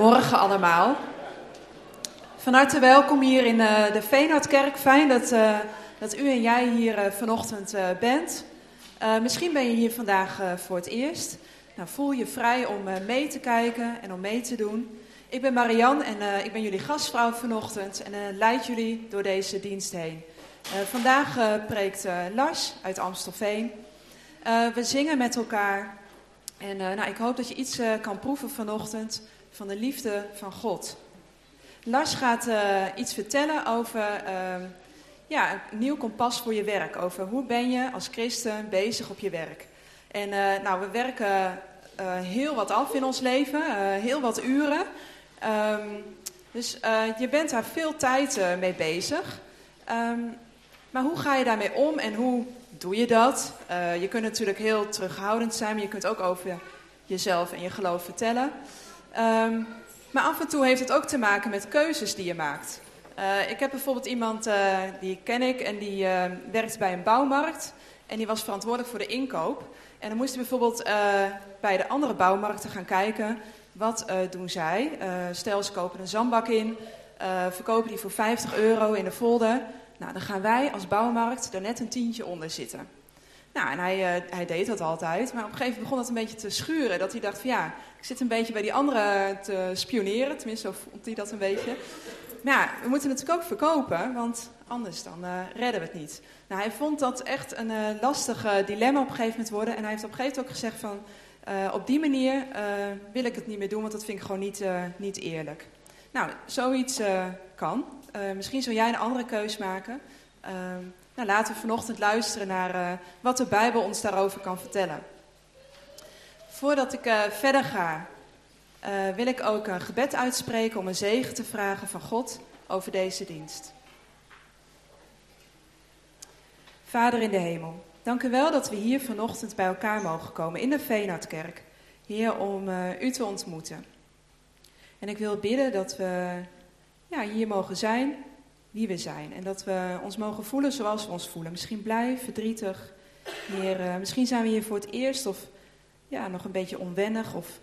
Goedemorgen allemaal. Van harte welkom hier in uh, de Veenhardkerk. Fijn dat, uh, dat u en jij hier uh, vanochtend bent. misschien ben je hier vandaag voor het eerst. Nou, voel je vrij om mee te kijken en om mee te doen. Ik ben Marianne en ik ben jullie gastvrouw vanochtend en leid jullie door deze dienst heen. vandaag preekt Lars uit Amstelveen. we zingen met elkaar en nou, ik hoop dat je iets kan proeven vanochtend van de liefde van God. Lars gaat uh, iets vertellen over uh, ja, een nieuw kompas voor je werk. Over hoe ben je als christen bezig op je werk. En uh, nou, we werken heel wat af in ons leven, heel wat uren. Um, dus je bent daar veel tijd mee bezig. Um, maar hoe ga je daarmee om en hoe doe je dat? je kunt natuurlijk heel terughoudend zijn, maar je kunt ook over jezelf en je geloof vertellen. Um, maar af en toe heeft het ook te maken met keuzes die je maakt. Uh, ik heb bijvoorbeeld iemand, uh, die ken ik, en die uh, werkt bij een bouwmarkt. En die was verantwoordelijk voor de inkoop. En dan moest hij bijvoorbeeld bij de andere bouwmarkten gaan kijken, wat doen zij? stel, ze kopen een zandbak in, verkopen die voor 50 euro in de folder. Nou, dan gaan wij als bouwmarkt er net een tientje onder zitten. Nou, en hij, hij deed dat altijd. Maar op een gegeven moment begon dat een beetje te schuren. Dat hij dacht van ja, ik zit een beetje bij die anderen te spioneren, tenminste zo vond hij dat een beetje. Maar ja, we moeten natuurlijk ook verkopen, want anders dan uh, redden we het niet. Nou, hij vond dat echt een uh, lastig dilemma op een gegeven moment worden. En hij heeft op een gegeven moment ook gezegd van, op die manier wil ik het niet meer doen, want dat vind ik gewoon niet, niet eerlijk. Nou, zoiets kan. misschien zou jij een andere keus maken. Nou, laten we vanochtend luisteren naar wat de Bijbel ons daarover kan vertellen. Voordat ik uh, verder ga, uh, wil ik ook een gebed uitspreken om een zegen te vragen van God over deze dienst. Vader in de hemel, dank u wel dat we hier vanochtend bij elkaar mogen komen in de Veenhardkerk. Heer, om u te ontmoeten. En ik wil bidden dat we ja, hier mogen zijn wie we zijn. En dat we ons mogen voelen zoals we ons voelen. Misschien blij, verdrietig. Heer, misschien zijn we hier voor het eerst of ja, nog een beetje onwennig of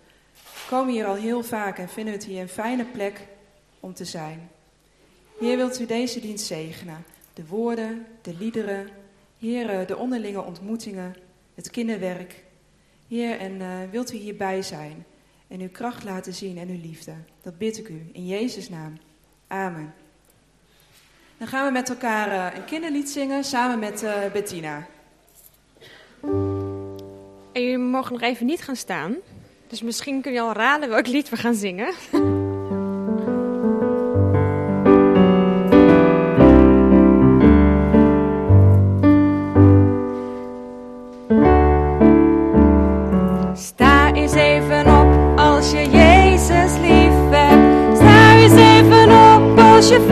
komen hier al heel vaak en vinden we het hier een fijne plek om te zijn. Heer, wilt u deze dienst zegenen? De woorden, de liederen, Heer, de onderlinge ontmoetingen, het kinderwerk. Heer, en uh, wilt u hierbij zijn en uw kracht laten zien en uw liefde. Dat bid ik u in Jezus' naam. Amen. Dan gaan we met elkaar uh, een kinderlied zingen samen met uh, Bettina. En jullie mogen nog even niet gaan staan. Dus misschien kun je al raden welk lied we gaan zingen. Sta eens even op als je Jezus lief hebt. Sta eens even op als je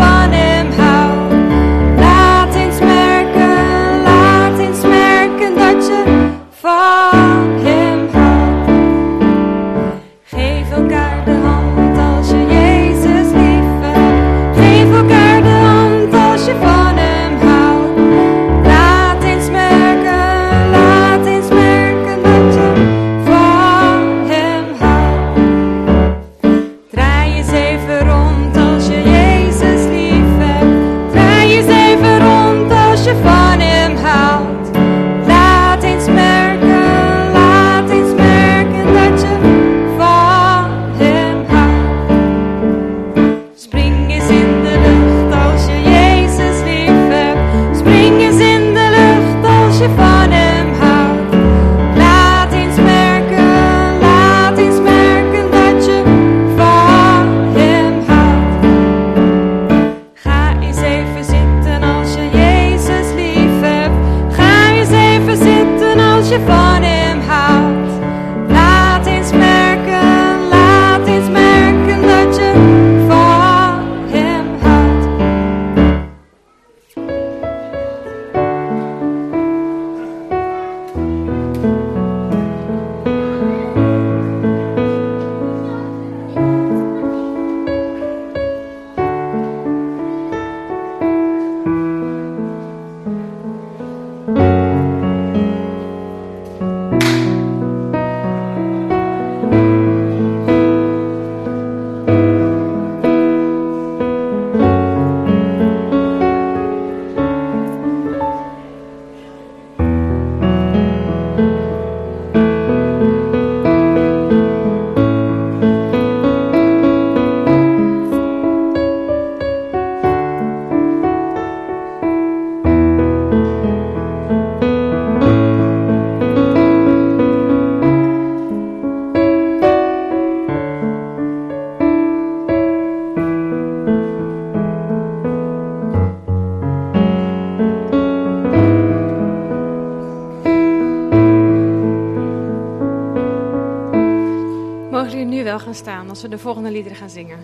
als we de volgende liederen gaan zingen.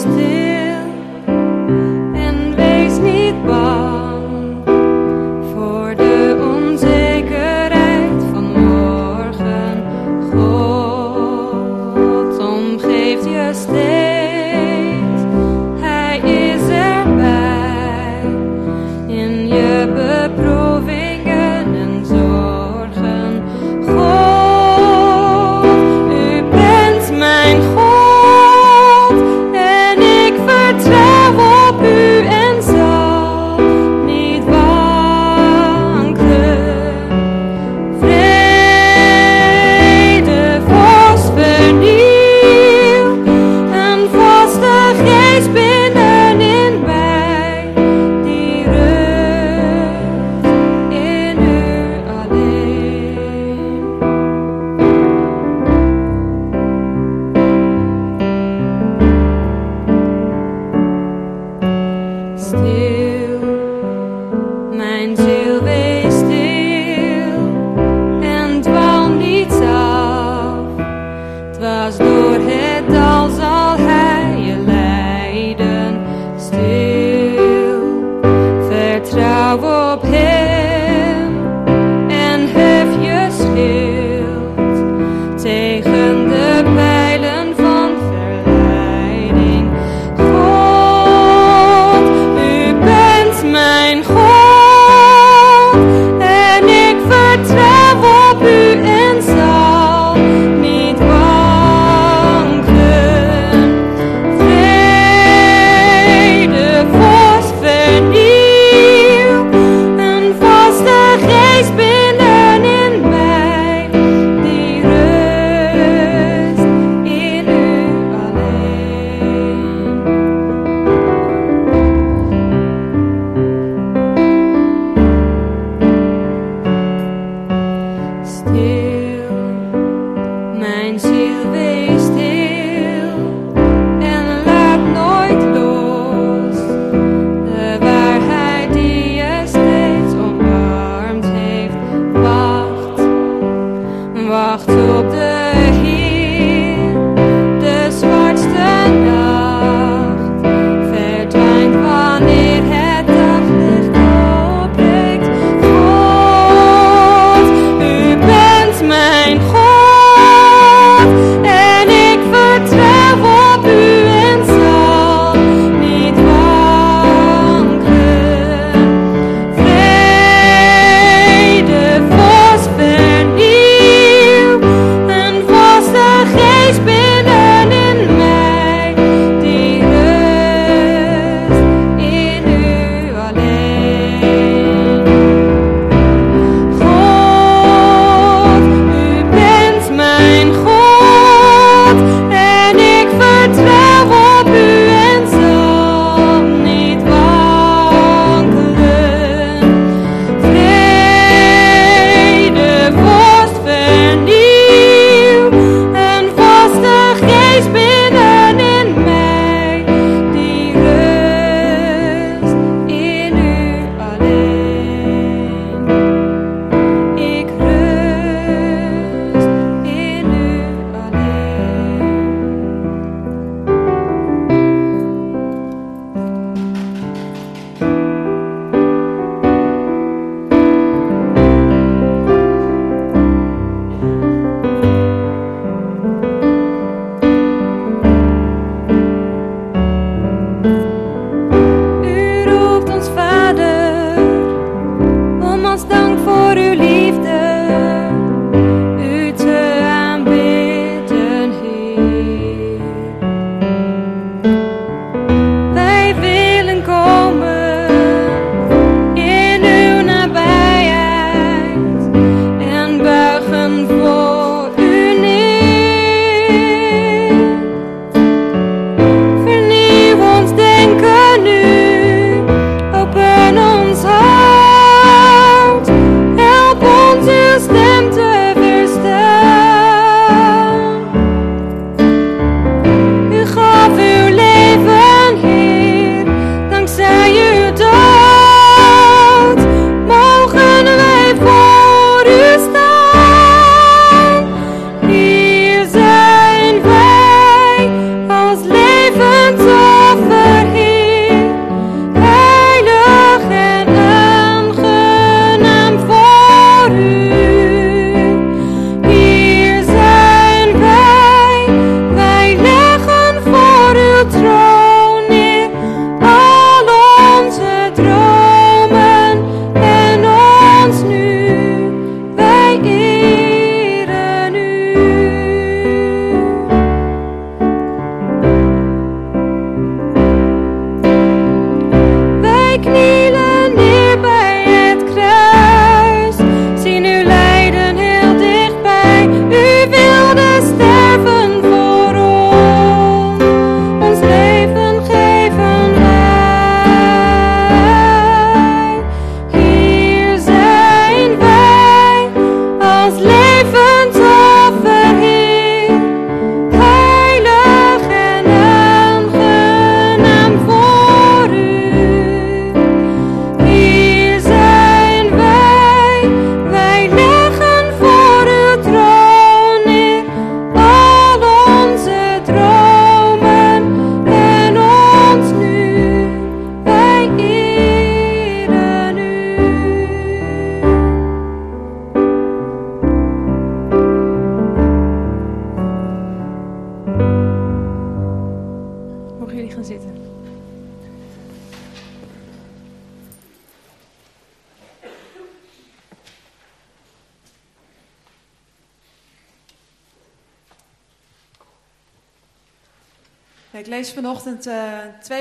still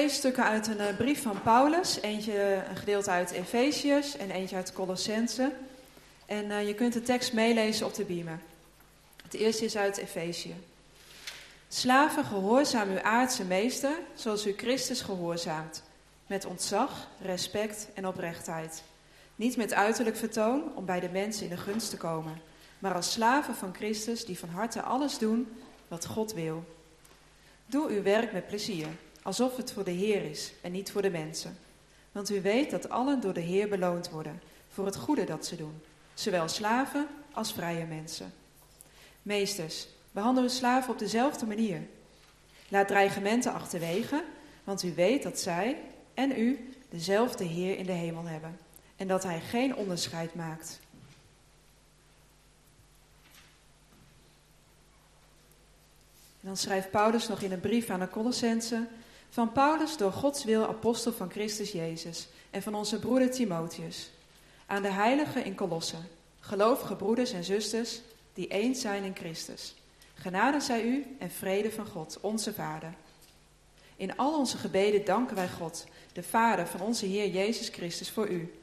stukken uit een uh, brief van Paulus. Eentje een gedeelte uit Efeziërs en eentje uit Colossense. En uh, je kunt de tekst meelezen op de beamer. Het eerste is uit Efezië. Slaven, gehoorzaam uw aardse meester, zoals u Christus gehoorzaamt. Met ontzag, respect en oprechtheid. Niet met uiterlijk vertoon om bij de mensen in de gunst te komen, maar als slaven van Christus die van harte alles doen wat God wil. Doe uw werk met plezier, alsof het voor de Heer is en niet voor de mensen. Want u weet dat allen door de Heer beloond worden voor het goede dat ze doen, zowel slaven als vrije mensen. Meesters, behandel uw slaven op dezelfde manier. Laat dreigementen achterwege, want u weet dat zij en u dezelfde Heer in de hemel hebben en dat Hij geen onderscheid maakt. En dan schrijft Paulus nog in een brief aan de Colossense: Van Paulus door Gods wil apostel van Christus Jezus en van onze broeder Timotheus. Aan de heiligen in Colosse, gelovige broeders en zusters die eens zijn in Christus. Genade zij u en vrede van God, onze Vader. In al onze gebeden danken wij God, de Vader van onze Heer Jezus Christus, voor u.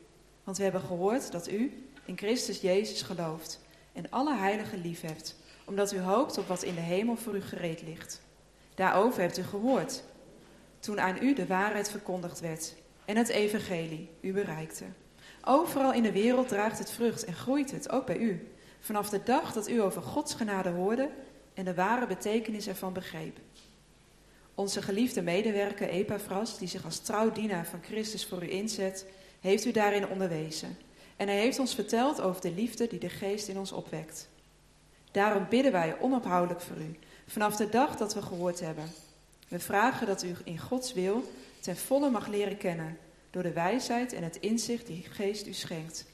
Want we hebben gehoord dat u in Christus Jezus gelooft en alle heiligen liefhebt omdat u hoopt op wat in de hemel voor u gereed ligt. Daarover hebt u gehoord, toen aan u de waarheid verkondigd werd en het evangelie u bereikte. Overal in de wereld draagt het vrucht en groeit het, ook bij u, vanaf de dag dat u over Gods genade hoorde en de ware betekenis ervan begreep. Onze geliefde medewerker Epaphras, die zich als trouw dienaar van Christus voor u inzet, heeft u daarin onderwezen. En hij heeft ons verteld over de liefde die de geest in ons opwekt. Daarom bidden wij onophoudelijk voor u, vanaf de dag dat we gehoord hebben. We vragen dat u in Gods wil ten volle mag leren kennen, door de wijsheid en het inzicht die Geest u schenkt.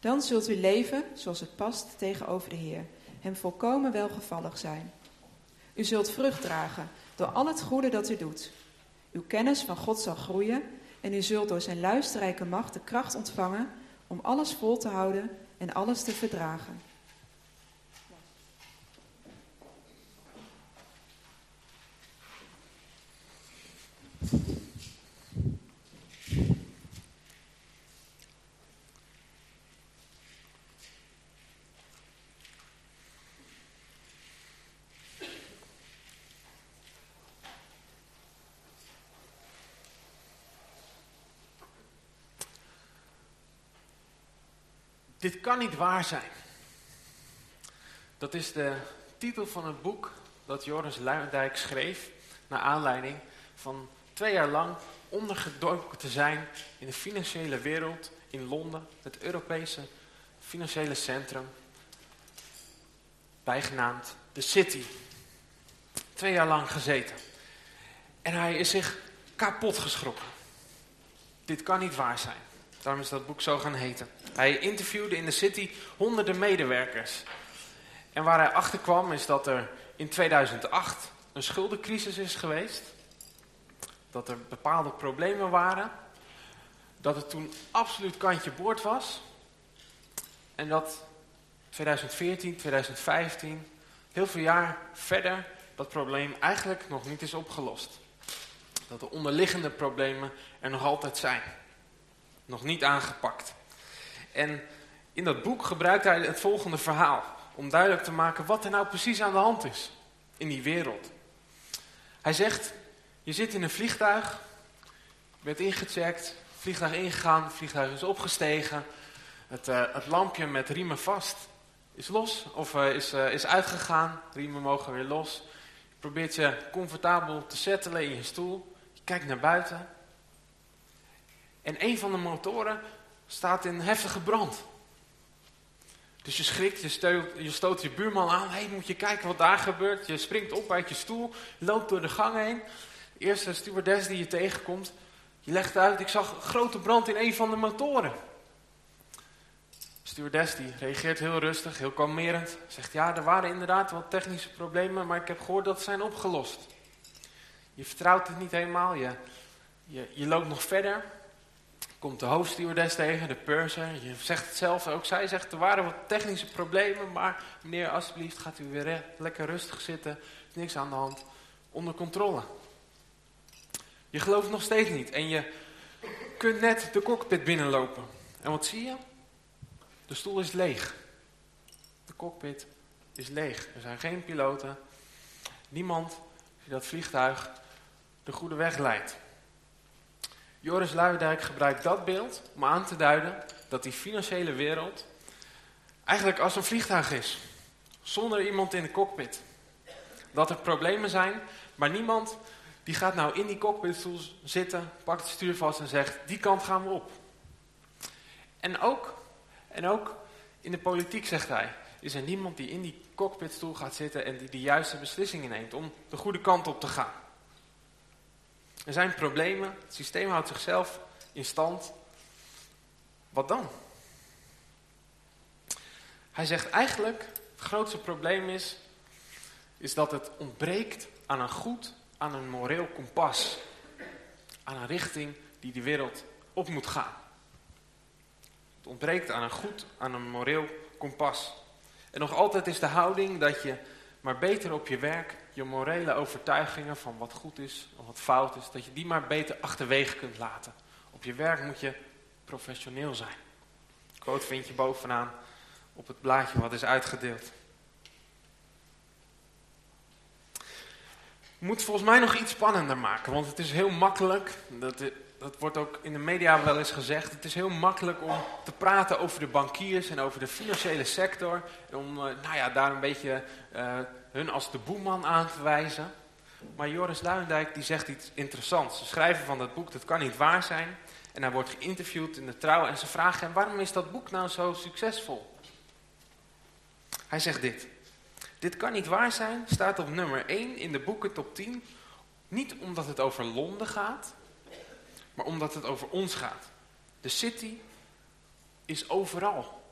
Dan zult u leven zoals het past tegenover de Heer, hem volkomen welgevallig zijn. U zult vrucht dragen door al het goede dat u doet. Uw kennis van God zal groeien en u zult door zijn luisterrijke macht de kracht ontvangen om alles vol te houden en alles te verdragen. Dit kan niet waar zijn. Dat is de titel van het boek dat Joris Luijendijk schreef naar aanleiding van twee jaar lang ondergedoken te zijn in de financiële wereld in Londen, het Europese financiële centrum, bijgenaamd The City. Twee jaar lang gezeten. En hij is zich kapot geschrokken. Dit kan niet waar zijn. Daarom is dat boek zo gaan heten. Hij interviewde in de City honderden medewerkers. En waar hij achter kwam is dat er in 2008 een schuldencrisis is geweest. Dat er bepaalde problemen waren. Dat het toen absoluut kantje boord was. En dat 2014, 2015, heel veel jaar verder, dat probleem eigenlijk nog niet is opgelost. Dat de onderliggende problemen er nog altijd zijn. Nog niet aangepakt. En in dat boek gebruikt hij het volgende verhaal. Om duidelijk te maken wat er nou precies aan de hand is in die wereld. Hij zegt, je zit in een vliegtuig, je bent ingecheckt, vliegtuig ingegaan, vliegtuig is opgestegen. Het, uh, het lampje met riemen vast is los of uh, is, uh, is uitgegaan. Riemen mogen weer los. Je probeert je comfortabel te settelen in je stoel. Je kijkt naar buiten. En een van de motoren staat in heftige brand. Dus je schrikt, je stoot je buurman aan. Hé, hey, moet je kijken wat daar gebeurt. Je springt op uit je stoel, loopt door de gang heen. Eerste stewardess die je tegenkomt, je legt uit, ik zag grote brand in een van de motoren. De stewardess die reageert heel rustig, heel kalmerend. Zegt, ja, er waren inderdaad wat technische problemen, maar ik heb gehoord dat ze zijn opgelost. Je vertrouwt het niet helemaal, je, je, je loopt nog verder. Komt de hoofdstewardess tegen, de purser. Je zegt het zelf ook. Zij zegt, er waren wat technische problemen, maar meneer, alsjeblieft, gaat u weer lekker rustig zitten. Er is niks aan de hand. Onder controle. Je gelooft nog steeds niet. En je kunt net de cockpit binnenlopen. En wat zie je? De stoel is leeg. De cockpit is leeg. Er zijn geen piloten. Niemand die dat vliegtuig de goede weg leidt. Joris Luijendijk gebruikt dat beeld om aan te duiden dat die financiële wereld eigenlijk als een vliegtuig is. Zonder iemand in de cockpit. Dat er problemen zijn, maar niemand die gaat nou in die cockpitstoel zitten, pakt het stuur vast en zegt, die kant gaan we op. En ook, en ook in de politiek, zegt hij, is er niemand die in die cockpitstoel gaat zitten en die de juiste beslissingen neemt om de goede kant op te gaan. Er zijn problemen, het systeem houdt zichzelf in stand. Wat dan? Hij zegt eigenlijk, het grootste probleem is, is dat het ontbreekt aan een goed, aan een moreel kompas. Aan een richting die de wereld op moet gaan. Het ontbreekt aan een goed, aan een moreel kompas. En nog altijd is de houding dat je maar beter op je werk je morele overtuigingen van wat goed is en wat fout is, dat je die maar beter achterwege kunt laten. Op je werk moet je professioneel zijn. Quote vind je bovenaan op het blaadje wat is uitgedeeld. Moet volgens mij nog iets spannender maken, want het is heel makkelijk, dat, dat wordt ook in de media wel eens gezegd, het is heel makkelijk om te praten over de bankiers en over de financiële sector. Om eh, nou ja, daar een beetje uh, hun als de boeman aan te wijzen. Maar Joris Luijendijk die zegt iets interessants. De schrijver van dat boek, dat kan niet waar zijn. En hij wordt geïnterviewd in de trouw en ze vragen hem, waarom is dat boek nou zo succesvol? Hij zegt dit. Dit kan niet waar zijn, staat op nummer 1 in de boeken top 10. Niet omdat het over Londen gaat, maar omdat het over ons gaat. De city is overal.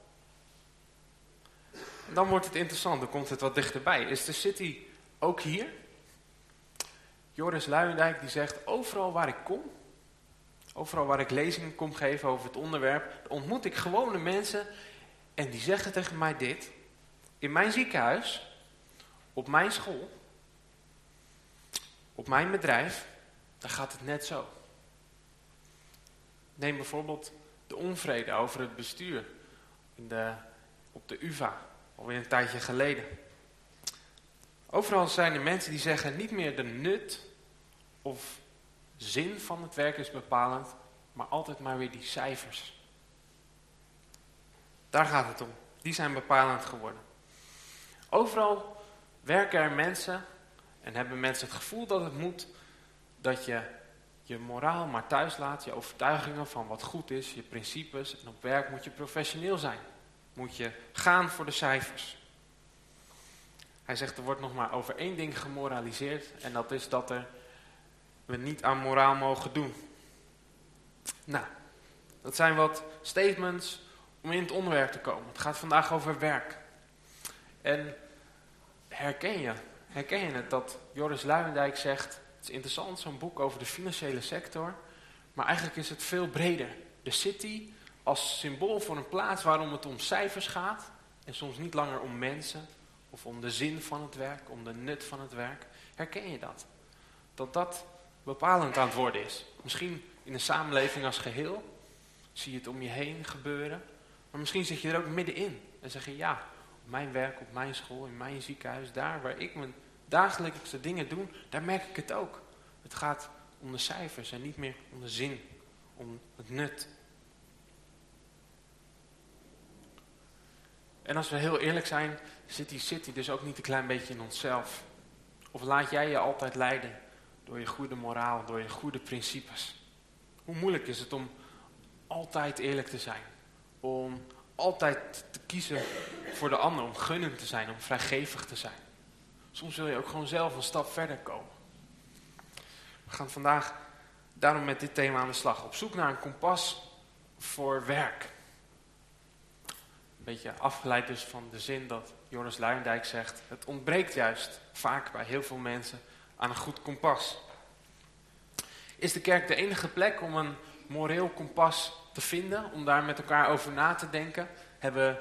Dan wordt het interessant, dan komt het wat dichterbij. Is de city ook hier? Joris Luijendijk die zegt, overal waar ik kom, overal waar ik lezingen kom geven over het onderwerp, ontmoet ik gewone mensen en die zeggen tegen mij dit. In mijn ziekenhuis op mijn school, op mijn bedrijf, daar gaat het net zo. Neem bijvoorbeeld de onvrede over het bestuur in de, op de UvA, alweer een tijdje geleden. Overal zijn er mensen die zeggen niet meer de nut of zin van het werk is bepalend, maar altijd maar weer die cijfers. Daar gaat het om. Die zijn bepalend geworden. Overal werken er mensen en hebben mensen het gevoel dat het moet, dat je je moraal maar thuis laat, je overtuigingen van wat goed is, je principes. En op werk moet je professioneel zijn. Moet je gaan voor de cijfers. Hij zegt er wordt nog maar over één ding gemoraliseerd en dat is dat er, we niet aan moraal mogen doen. Nou, dat zijn wat statements om in het onderwerp te komen. Het gaat vandaag over werk. En herken je, herken je het dat Joris Luijendijk zegt, het is interessant zo'n boek over de financiële sector, maar eigenlijk is het veel breder. De city als symbool voor een plaats waarom het om cijfers gaat en soms niet langer om mensen of om de zin van het werk, om de nut van het werk. Herken je dat? Dat dat bepalend aan het worden is. Misschien in een samenleving als geheel zie je het om je heen gebeuren, maar misschien zit je er ook middenin en zeg je ja, mijn werk, op mijn school, in mijn ziekenhuis, daar waar ik mijn dagelijkse dingen doe, daar merk ik het ook. Het gaat om de cijfers en niet meer om de zin, om het nut. En als we heel eerlijk zijn, zit die city dus ook niet een klein beetje in onszelf. Of laat jij je altijd leiden door je goede moraal, door je goede principes. Hoe moeilijk is het om altijd eerlijk te zijn? Om altijd te kiezen voor de ander, om gunnend te zijn, om vrijgevig te zijn. Soms wil je ook gewoon zelf een stap verder komen. We gaan vandaag daarom met dit thema aan de slag. Op zoek naar een kompas voor werk. Een beetje afgeleid dus van de zin dat Joris Luijendijk zegt. Het ontbreekt juist vaak bij heel veel mensen aan een goed kompas. Is de kerk de enige plek om een moreel kompas te vinden, om daar met elkaar over na te denken? Hebben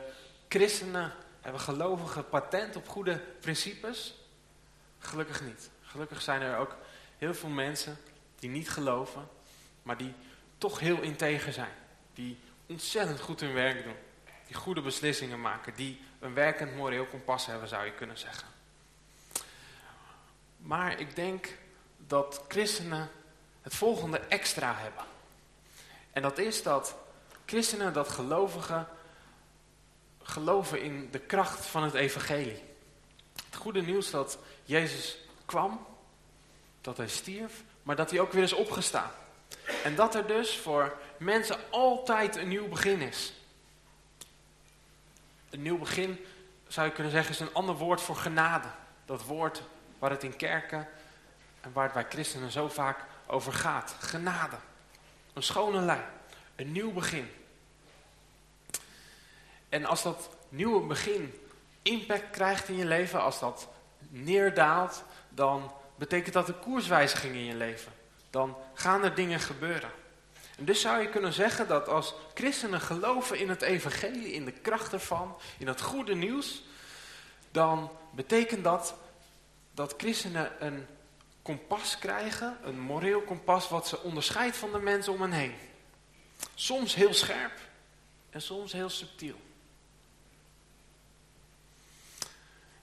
christenen, hebben gelovigen patent op goede principes? Gelukkig niet. Gelukkig zijn er ook heel veel mensen die niet geloven, maar die toch heel integer zijn. Die ontzettend goed hun werk doen. Die goede beslissingen maken. Die een werkend moreel kompas hebben, zou je kunnen zeggen. Maar ik denk dat christenen het volgende extra hebben. En dat is dat christenen, dat gelovigen, geloven in de kracht van het evangelie. Het goede nieuws dat Jezus kwam, dat hij stierf, maar dat hij ook weer is opgestaan. En dat er dus voor mensen altijd een nieuw begin is. Een nieuw begin, zou je kunnen zeggen, is een ander woord voor genade. Dat woord waar het in kerken en waar het bij christenen zo vaak over gaat. Genade. Een schone lijn. Een nieuw begin. En als dat nieuwe begin impact krijgt in je leven, als dat neerdaalt, dan betekent dat een koerswijziging in je leven. Dan gaan er dingen gebeuren. En dus zou je kunnen zeggen dat als christenen geloven in het evangelie, in de kracht ervan, in het goede nieuws, dan betekent dat dat christenen een kompas krijgen, een moreel kompas wat ze onderscheidt van de mensen om hen heen. Soms heel scherp en soms heel subtiel.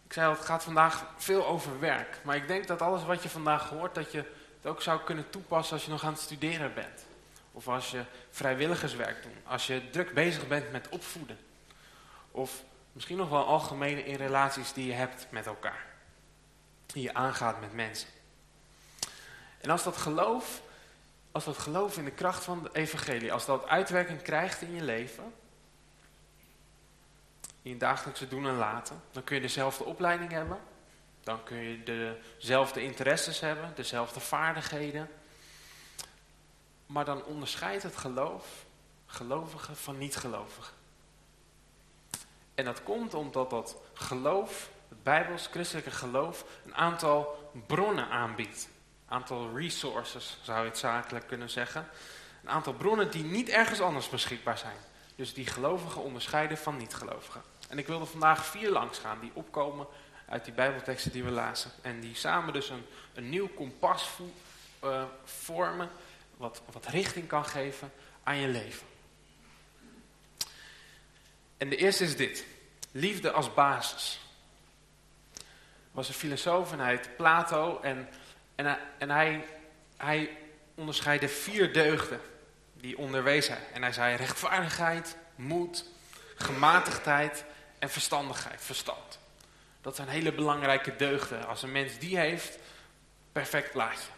Ik zei al, het gaat vandaag veel over werk. Maar ik denk dat alles wat je vandaag hoort, dat je het ook zou kunnen toepassen als je nog aan het studeren bent. Of als je vrijwilligerswerk doet. Als je druk bezig bent met opvoeden. Of misschien nog wel algemene in relaties die je hebt met elkaar. Die je aangaat met mensen. En als dat geloof, als dat geloof in de kracht van de evangelie, als dat uitwerking krijgt in je leven, in je dagelijkse doen en laten, dan kun je dezelfde opleiding hebben, dan kun je dezelfde interesses hebben, dezelfde vaardigheden, maar dan onderscheidt het geloof gelovigen van niet-gelovigen. En dat komt omdat dat geloof, het bijbels-christelijke geloof, een aantal bronnen aanbiedt aantal resources, zou je het zakelijk kunnen zeggen. Een aantal bronnen die niet ergens anders beschikbaar zijn. Dus die gelovigen onderscheiden van niet-gelovigen. En ik wilde vandaag vier langs gaan die opkomen uit die bijbelteksten die we lazen. En die samen dus een, een nieuw kompas uh, vormen, wat, wat richting kan geven aan je leven. En de eerste is dit. Liefde als basis. Was een filosoof en hij Plato en en, hij, en hij, hij onderscheidde vier deugden die onderwees hij. En hij zei rechtvaardigheid, moed, gematigdheid en verstandigheid, verstand. Dat zijn hele belangrijke deugden. Als een mens die heeft, perfect plaatje.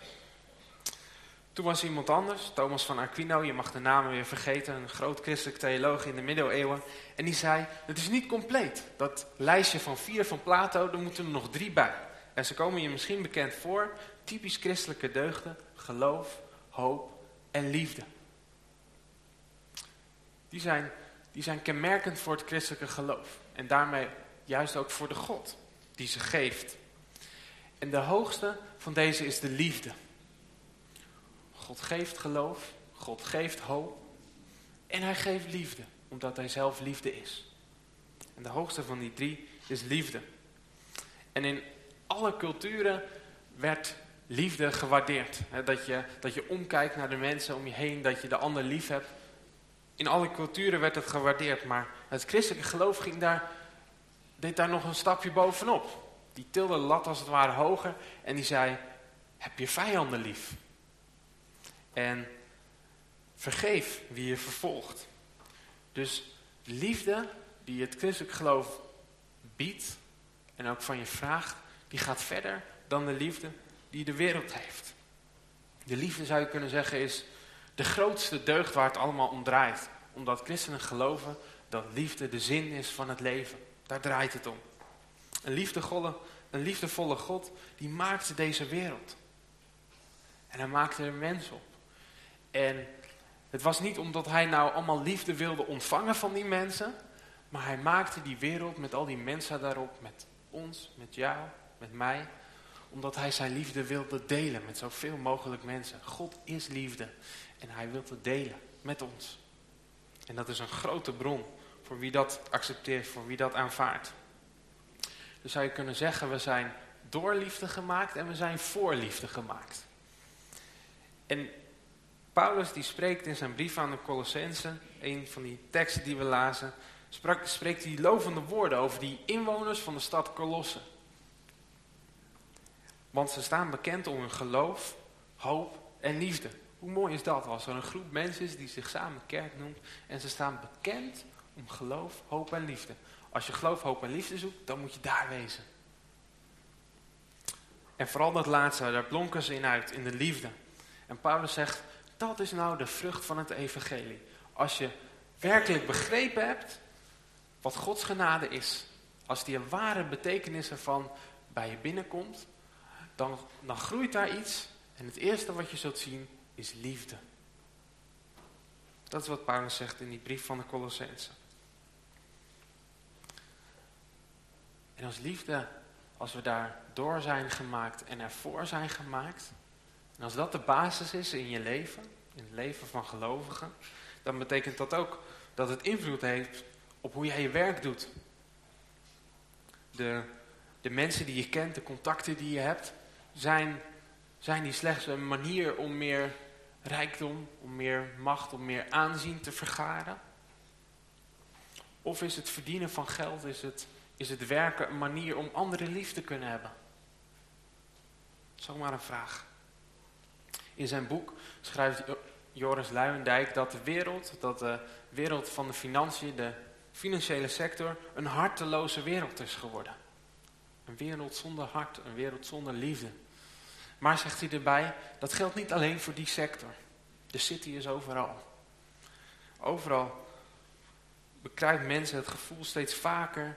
Toen was iemand anders, Thomas van Aquino, je mag de namen weer vergeten, een groot christelijk theoloog in de middeleeuwen. En die zei, het is niet compleet. Dat lijstje van vier van Plato, er moeten er nog drie bij. En ze komen je misschien bekend voor, typisch christelijke deugden, geloof, hoop en liefde. Die zijn, die zijn kenmerkend voor het christelijke geloof. En daarmee juist ook voor de God die ze geeft. En de hoogste van deze is de liefde. God geeft geloof, God geeft hoop en hij geeft liefde, omdat hij zelf liefde is. En de hoogste van die drie is liefde. En in alle culturen werd liefde gewaardeerd. Dat je, dat je omkijkt naar de mensen om je heen, dat je de ander lief hebt. In alle culturen werd het gewaardeerd, maar het christelijke geloof ging daar, deed daar nog een stapje bovenop. Die tilde de lat als het ware hoger en die zei, heb je vijanden lief. En vergeef wie je vervolgt. Dus liefde die het christelijk geloof biedt en ook van je vraagt, die gaat verder dan de liefde die de wereld heeft. De liefde zou je kunnen zeggen is de grootste deugd waar het allemaal om draait. Omdat christenen geloven dat liefde de zin is van het leven. Daar draait het om. Een liefdevolle, een liefdevolle God die maakte deze wereld. En hij maakte er mens op. En het was niet omdat hij nou allemaal liefde wilde ontvangen van die mensen. Maar hij maakte die wereld met al die mensen daarop, met ons, met jou, met mij omdat hij zijn liefde wilde delen met zoveel mogelijk mensen. God is liefde en hij wil het delen met ons. En dat is een grote bron voor wie dat accepteert, voor wie dat aanvaardt. Dus zou je kunnen zeggen, we zijn door liefde gemaakt en we zijn voor liefde gemaakt. En Paulus die spreekt in zijn brief aan de Colossense, een van die teksten die we lazen, sprak, spreekt hij lovende woorden over die inwoners van de stad Colosse. Want ze staan bekend om hun geloof, hoop en liefde. Hoe mooi is dat als er een groep mensen is die zich samen kerk noemt en ze staan bekend om geloof, hoop en liefde. Als je geloof, hoop en liefde zoekt, dan moet je daar wezen. En vooral dat laatste, daar blonken ze in uit, in de liefde. En Paulus zegt, dat is nou de vrucht van het evangelie. Als je werkelijk begrepen hebt wat Gods genade is. Als die ware betekenis ervan bij je binnenkomt, dan, groeit daar iets. En het eerste wat je zult zien is liefde. Dat is wat Paulus zegt in die brief van de Colossense. En als liefde, als we daar door zijn gemaakt en ervoor zijn gemaakt, en als dat de basis is in je leven, in het leven van gelovigen, dan betekent dat ook dat het invloed heeft op hoe jij je werk doet. De, de mensen die je kent, de contacten die je hebt, zijn, zijn die slechts een manier om meer rijkdom, om meer macht, om meer aanzien te vergaren? Of is het verdienen van geld, is het, is het werken een manier om anderen lief te kunnen hebben? Zomaar een vraag. In zijn boek schrijft Joris Luijendijk dat de wereld, dat de wereld van de financiën, de financiële sector, een harteloze wereld is geworden. Een wereld zonder hart, een wereld zonder liefde. Maar zegt hij erbij, dat geldt niet alleen voor die sector. De city is overal. Overal bekrijgt mensen het gevoel steeds vaker,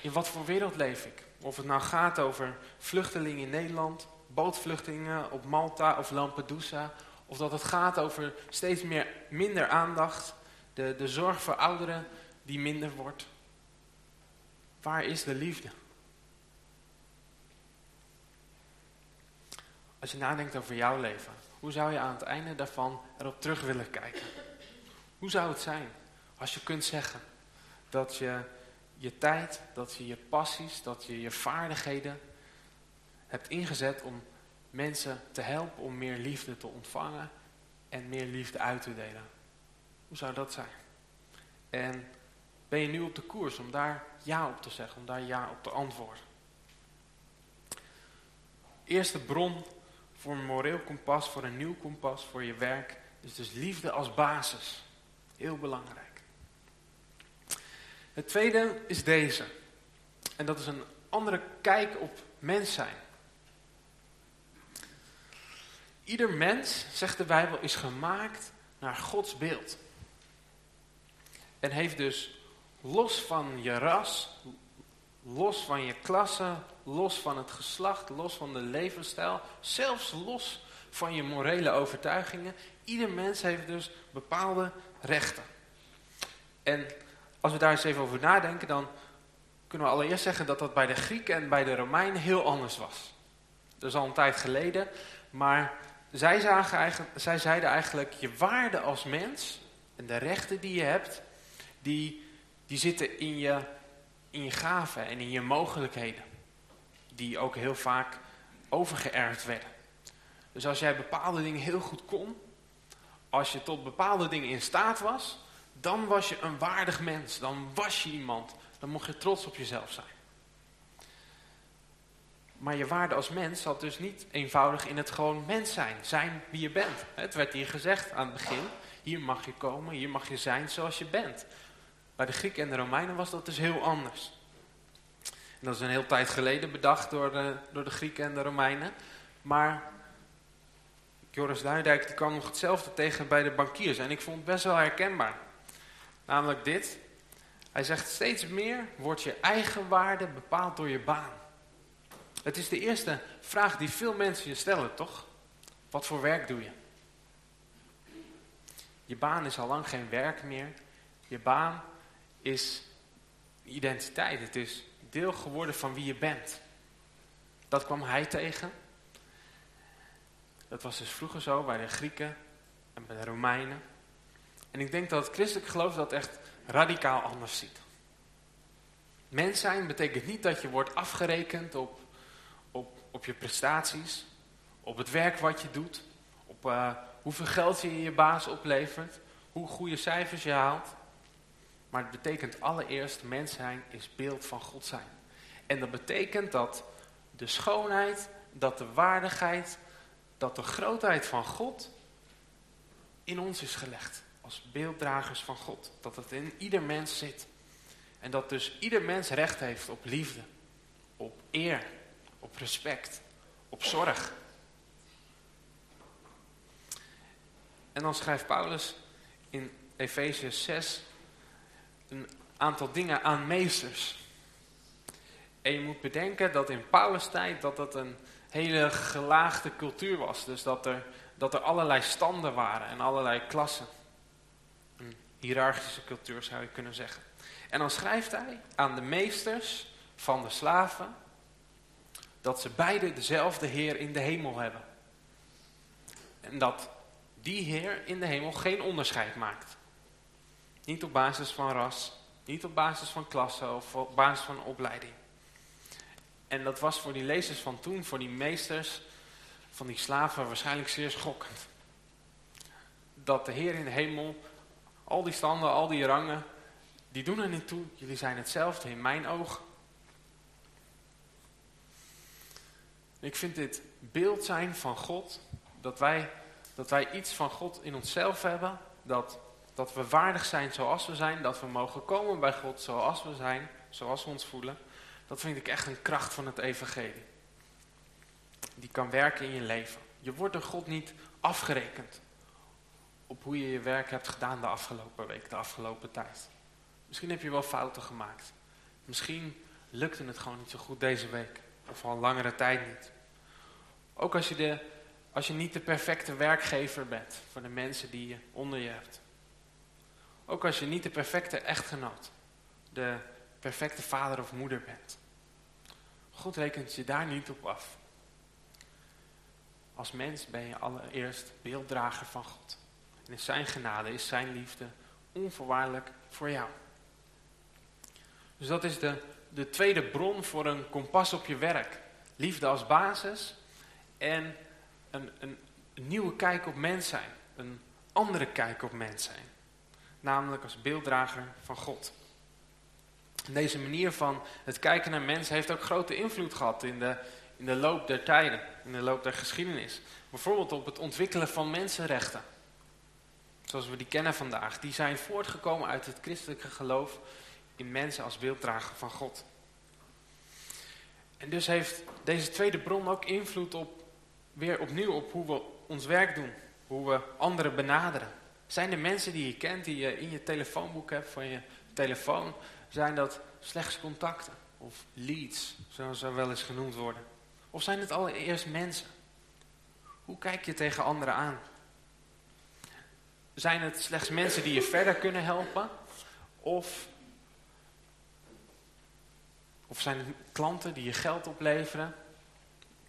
in wat voor wereld leef ik? Of het nou gaat over vluchtelingen in Nederland, bootvluchtelingen op Malta of Lampedusa, of dat het gaat over steeds meer, minder aandacht, de, de zorg voor ouderen die minder wordt. Waar is de liefde? Als je nadenkt over jouw leven, hoe zou je aan het einde daarvan erop terug willen kijken? Hoe zou het zijn als je kunt zeggen dat je je tijd, dat je je passies, dat je je vaardigheden hebt ingezet om mensen te helpen om meer liefde te ontvangen en meer liefde uit te delen? Hoe zou dat zijn? En ben je nu op de koers om daar ja op te zeggen, om daar ja op te antwoorden? Eerste bron voor een moreel kompas, voor een nieuw kompas, voor je werk. is dus liefde als basis. Heel belangrijk. Het tweede is deze. En dat is een andere kijk op mens zijn. Ieder mens, zegt de Bijbel, is gemaakt naar Gods beeld. En heeft dus los van je ras, los van je klasse, los van het geslacht, los van de levensstijl, zelfs los van je morele overtuigingen. Ieder mens heeft dus bepaalde rechten. En als we daar eens even over nadenken, dan kunnen we allereerst zeggen dat dat bij de Grieken en bij de Romeinen heel anders was. Dat is al een tijd geleden, maar zij, zagen eigenlijk, zij zeiden eigenlijk, je waarde als mens en de rechten die je hebt, die, die zitten in je, in je gaven en in je mogelijkheden. Die ook heel vaak overgeërfd werden. Dus als jij bepaalde dingen heel goed kon, als je tot bepaalde dingen in staat was, dan was je een waardig mens. Dan was je iemand. Dan mocht je trots op jezelf zijn. Maar je waarde als mens zat dus niet eenvoudig in het gewoon mens zijn. Zijn wie je bent. Het werd hier gezegd aan het begin. Hier mag je komen, hier mag je zijn zoals je bent. Bij de Grieken en de Romeinen was dat dus heel anders. En dat is een heel tijd geleden bedacht door de, door de Grieken en de Romeinen. Maar Joris Duindijk die kwam nog hetzelfde tegen bij de bankiers. En ik vond het best wel herkenbaar. Namelijk dit. Hij zegt steeds meer wordt je eigen waarde bepaald door je baan. Het is de eerste vraag die veel mensen je stellen, toch? Wat voor werk doe je? Je baan is al lang geen werk meer. Je baan is identiteit. Het is deel geworden van wie je bent. Dat kwam hij tegen. Dat was dus vroeger zo bij de Grieken en bij de Romeinen. En ik denk dat het christelijk geloof dat echt radicaal anders ziet. Mens zijn betekent niet dat je wordt afgerekend op, op, op je prestaties, op het werk wat je doet, op uh, hoeveel geld je je baas oplevert, hoe goede cijfers je haalt. Maar het betekent allereerst, mens zijn is beeld van God zijn. En dat betekent dat de schoonheid, dat de waardigheid, dat de grootheid van God in ons is gelegd. Als beelddragers van God. Dat het in ieder mens zit. En dat dus ieder mens recht heeft op liefde, op eer, op respect, op zorg. En dan schrijft Paulus in Efeze 6 een aantal dingen aan meesters. En je moet bedenken dat in Paulus' tijd dat dat een hele gelaagde cultuur was. Dus dat er, dat er allerlei standen waren en allerlei klassen. Een hiërarchische cultuur zou je kunnen zeggen. En dan schrijft hij aan de meesters van de slaven dat ze beide dezelfde Heer in de hemel hebben. En dat die Heer in de hemel geen onderscheid maakt. Niet op basis van ras, niet op basis van klasse of op basis van opleiding. En dat was voor die lezers van toen, voor die meesters van die slaven waarschijnlijk zeer schokkend. Dat de Heer in de hemel, al die standen, al die rangen, die doen er niet toe. Jullie zijn hetzelfde in mijn ogen. Ik vind dit beeld zijn van God, dat wij, dat wij iets van God in onszelf hebben, dat, dat we waardig zijn zoals we zijn, dat we mogen komen bij God zoals we zijn, zoals we ons voelen. Dat vind ik echt een kracht van het evangelie. Die kan werken in je leven. Je wordt door God niet afgerekend op hoe je je werk hebt gedaan de afgelopen week, de afgelopen tijd. Misschien heb je wel fouten gemaakt. Misschien lukte het gewoon niet zo goed deze week. Of al langere tijd niet. Ook als je, de, als je niet de perfecte werkgever bent voor de mensen die je onder je hebt. Ook als je niet de perfecte echtgenoot, de perfecte vader of moeder bent. God rekent je daar niet op af. Als mens ben je allereerst beelddrager van God. En in zijn genade is zijn liefde onvoorwaardelijk voor jou. Dus dat is de, de tweede bron voor een kompas op je werk. Liefde als basis en een, een, een nieuwe kijk op mens zijn. Een andere kijk op mens zijn. Namelijk als beelddrager van God. Deze manier van het kijken naar mensen heeft ook grote invloed gehad in de, in de loop der tijden, in de loop der geschiedenis. Bijvoorbeeld op het ontwikkelen van mensenrechten. Zoals we die kennen vandaag. Die zijn voortgekomen uit het christelijke geloof in mensen als beelddrager van God. En dus heeft deze tweede bron ook invloed op, weer opnieuw op hoe we ons werk doen. Hoe we anderen benaderen. Zijn er mensen die je kent, die je in je telefoonboek hebt van je telefoon, zijn dat slechts contacten of leads, zoals ze wel eens genoemd worden? Of zijn het allereerst mensen? Hoe kijk je tegen anderen aan? Zijn het slechts mensen die je verder kunnen helpen? Of, of zijn het klanten die je geld opleveren?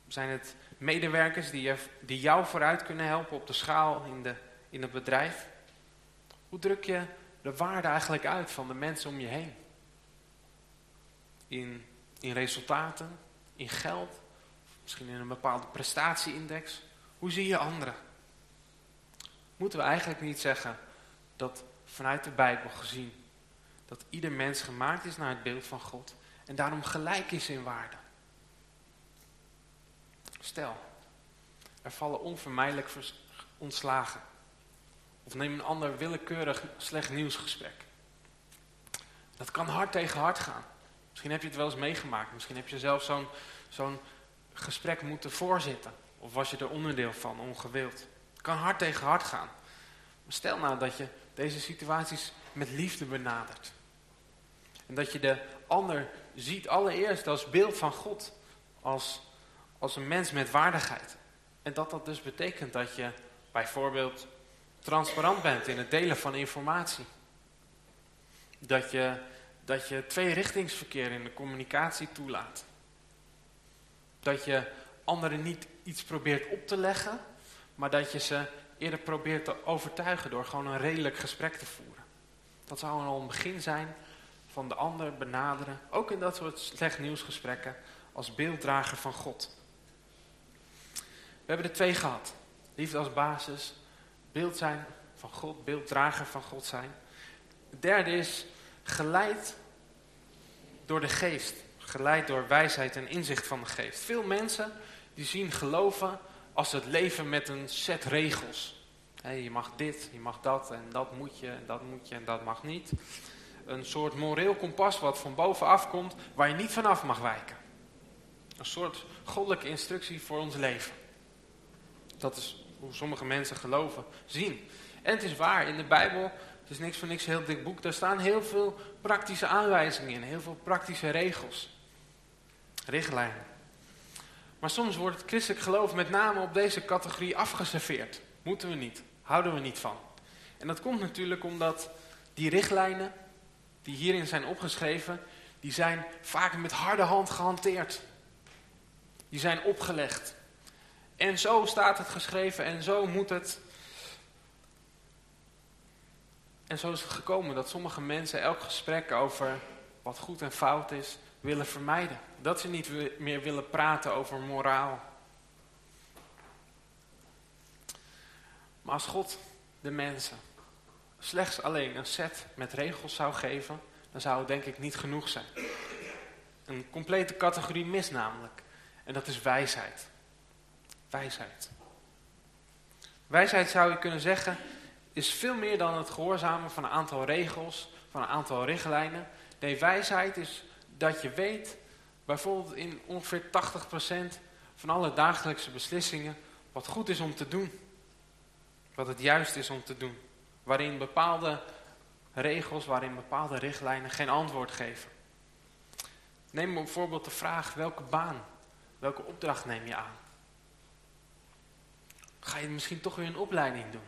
Zijn het medewerkers die, je, die jou vooruit kunnen helpen op de schaal in, de, in het bedrijf? Hoe druk je de waarde eigenlijk uit van de mensen om je heen? In, in resultaten, in geld, misschien in een bepaalde prestatieindex. Hoe zie je anderen? Moeten we eigenlijk niet zeggen dat vanuit de Bijbel gezien, dat ieder mens gemaakt is naar het beeld van God en daarom gelijk is in waarde? Stel, er vallen onvermijdelijk ontslagen. Of neem een ander willekeurig slecht nieuwsgesprek. Dat kan hard tegen hard gaan. Misschien heb je het wel eens meegemaakt. Misschien heb je zelf zo'n zo'n gesprek moeten voorzitten. Of was je er onderdeel van, ongewild. Het kan hard tegen hard gaan. Maar stel nou dat je deze situaties met liefde benadert. En dat je de ander ziet allereerst als beeld van God. Als, als een mens met waardigheid. En dat dat dus betekent dat je bijvoorbeeld transparant bent in het delen van informatie. Dat je, dat je tweerichtingsverkeer in de communicatie toelaat. Dat je anderen niet iets probeert op te leggen, maar dat je ze eerder probeert te overtuigen door gewoon een redelijk gesprek te voeren. Dat zou al een begin zijn van de ander benaderen, ook in dat soort slecht nieuwsgesprekken, als beelddrager van God. We hebben er twee gehad. Liefde als basis, beeld zijn van God, beelddrager van God zijn. Het derde is geleid door de geest. Geleid door wijsheid en inzicht van de geest. Veel mensen die zien geloven als het leven met een set regels. je mag dit, je mag dat en dat moet je en dat moet je en dat mag niet. Een soort moreel kompas wat van bovenaf komt waar je niet vanaf mag wijken. Een soort goddelijke instructie voor ons leven. Dat is hoe sommige mensen geloven, zien. En het is waar, in de Bijbel, het is niks voor niks een heel dik boek, daar staan heel veel praktische aanwijzingen in, heel veel praktische regels, richtlijnen. Maar soms wordt het christelijk geloof met name op deze categorie afgeserveerd. Moeten we niet, houden we niet van. En dat komt natuurlijk omdat die richtlijnen die hierin zijn opgeschreven, die zijn vaak met harde hand gehanteerd. Die zijn opgelegd. En zo staat het geschreven en zo moet het. En zo is het gekomen dat sommige mensen elk gesprek over wat goed en fout is, willen vermijden. Dat ze niet meer willen praten over moraal. Maar als God de mensen slechts alleen een set met regels zou geven, dan zou het denk ik niet genoeg zijn. Een complete categorie mis namelijk. En dat is wijsheid. Wijsheid. Wijsheid zou je kunnen zeggen, is veel meer dan het gehoorzamen van een aantal regels, van een aantal richtlijnen. Nee, wijsheid is dat je weet, bijvoorbeeld in ongeveer 80% van alle dagelijkse beslissingen, wat goed is om te doen. Wat het juist is om te doen. Waarin bepaalde regels, waarin bepaalde richtlijnen geen antwoord geven. Neem bijvoorbeeld de vraag, welke baan, welke opdracht neem je aan? Ga je misschien toch weer een opleiding doen?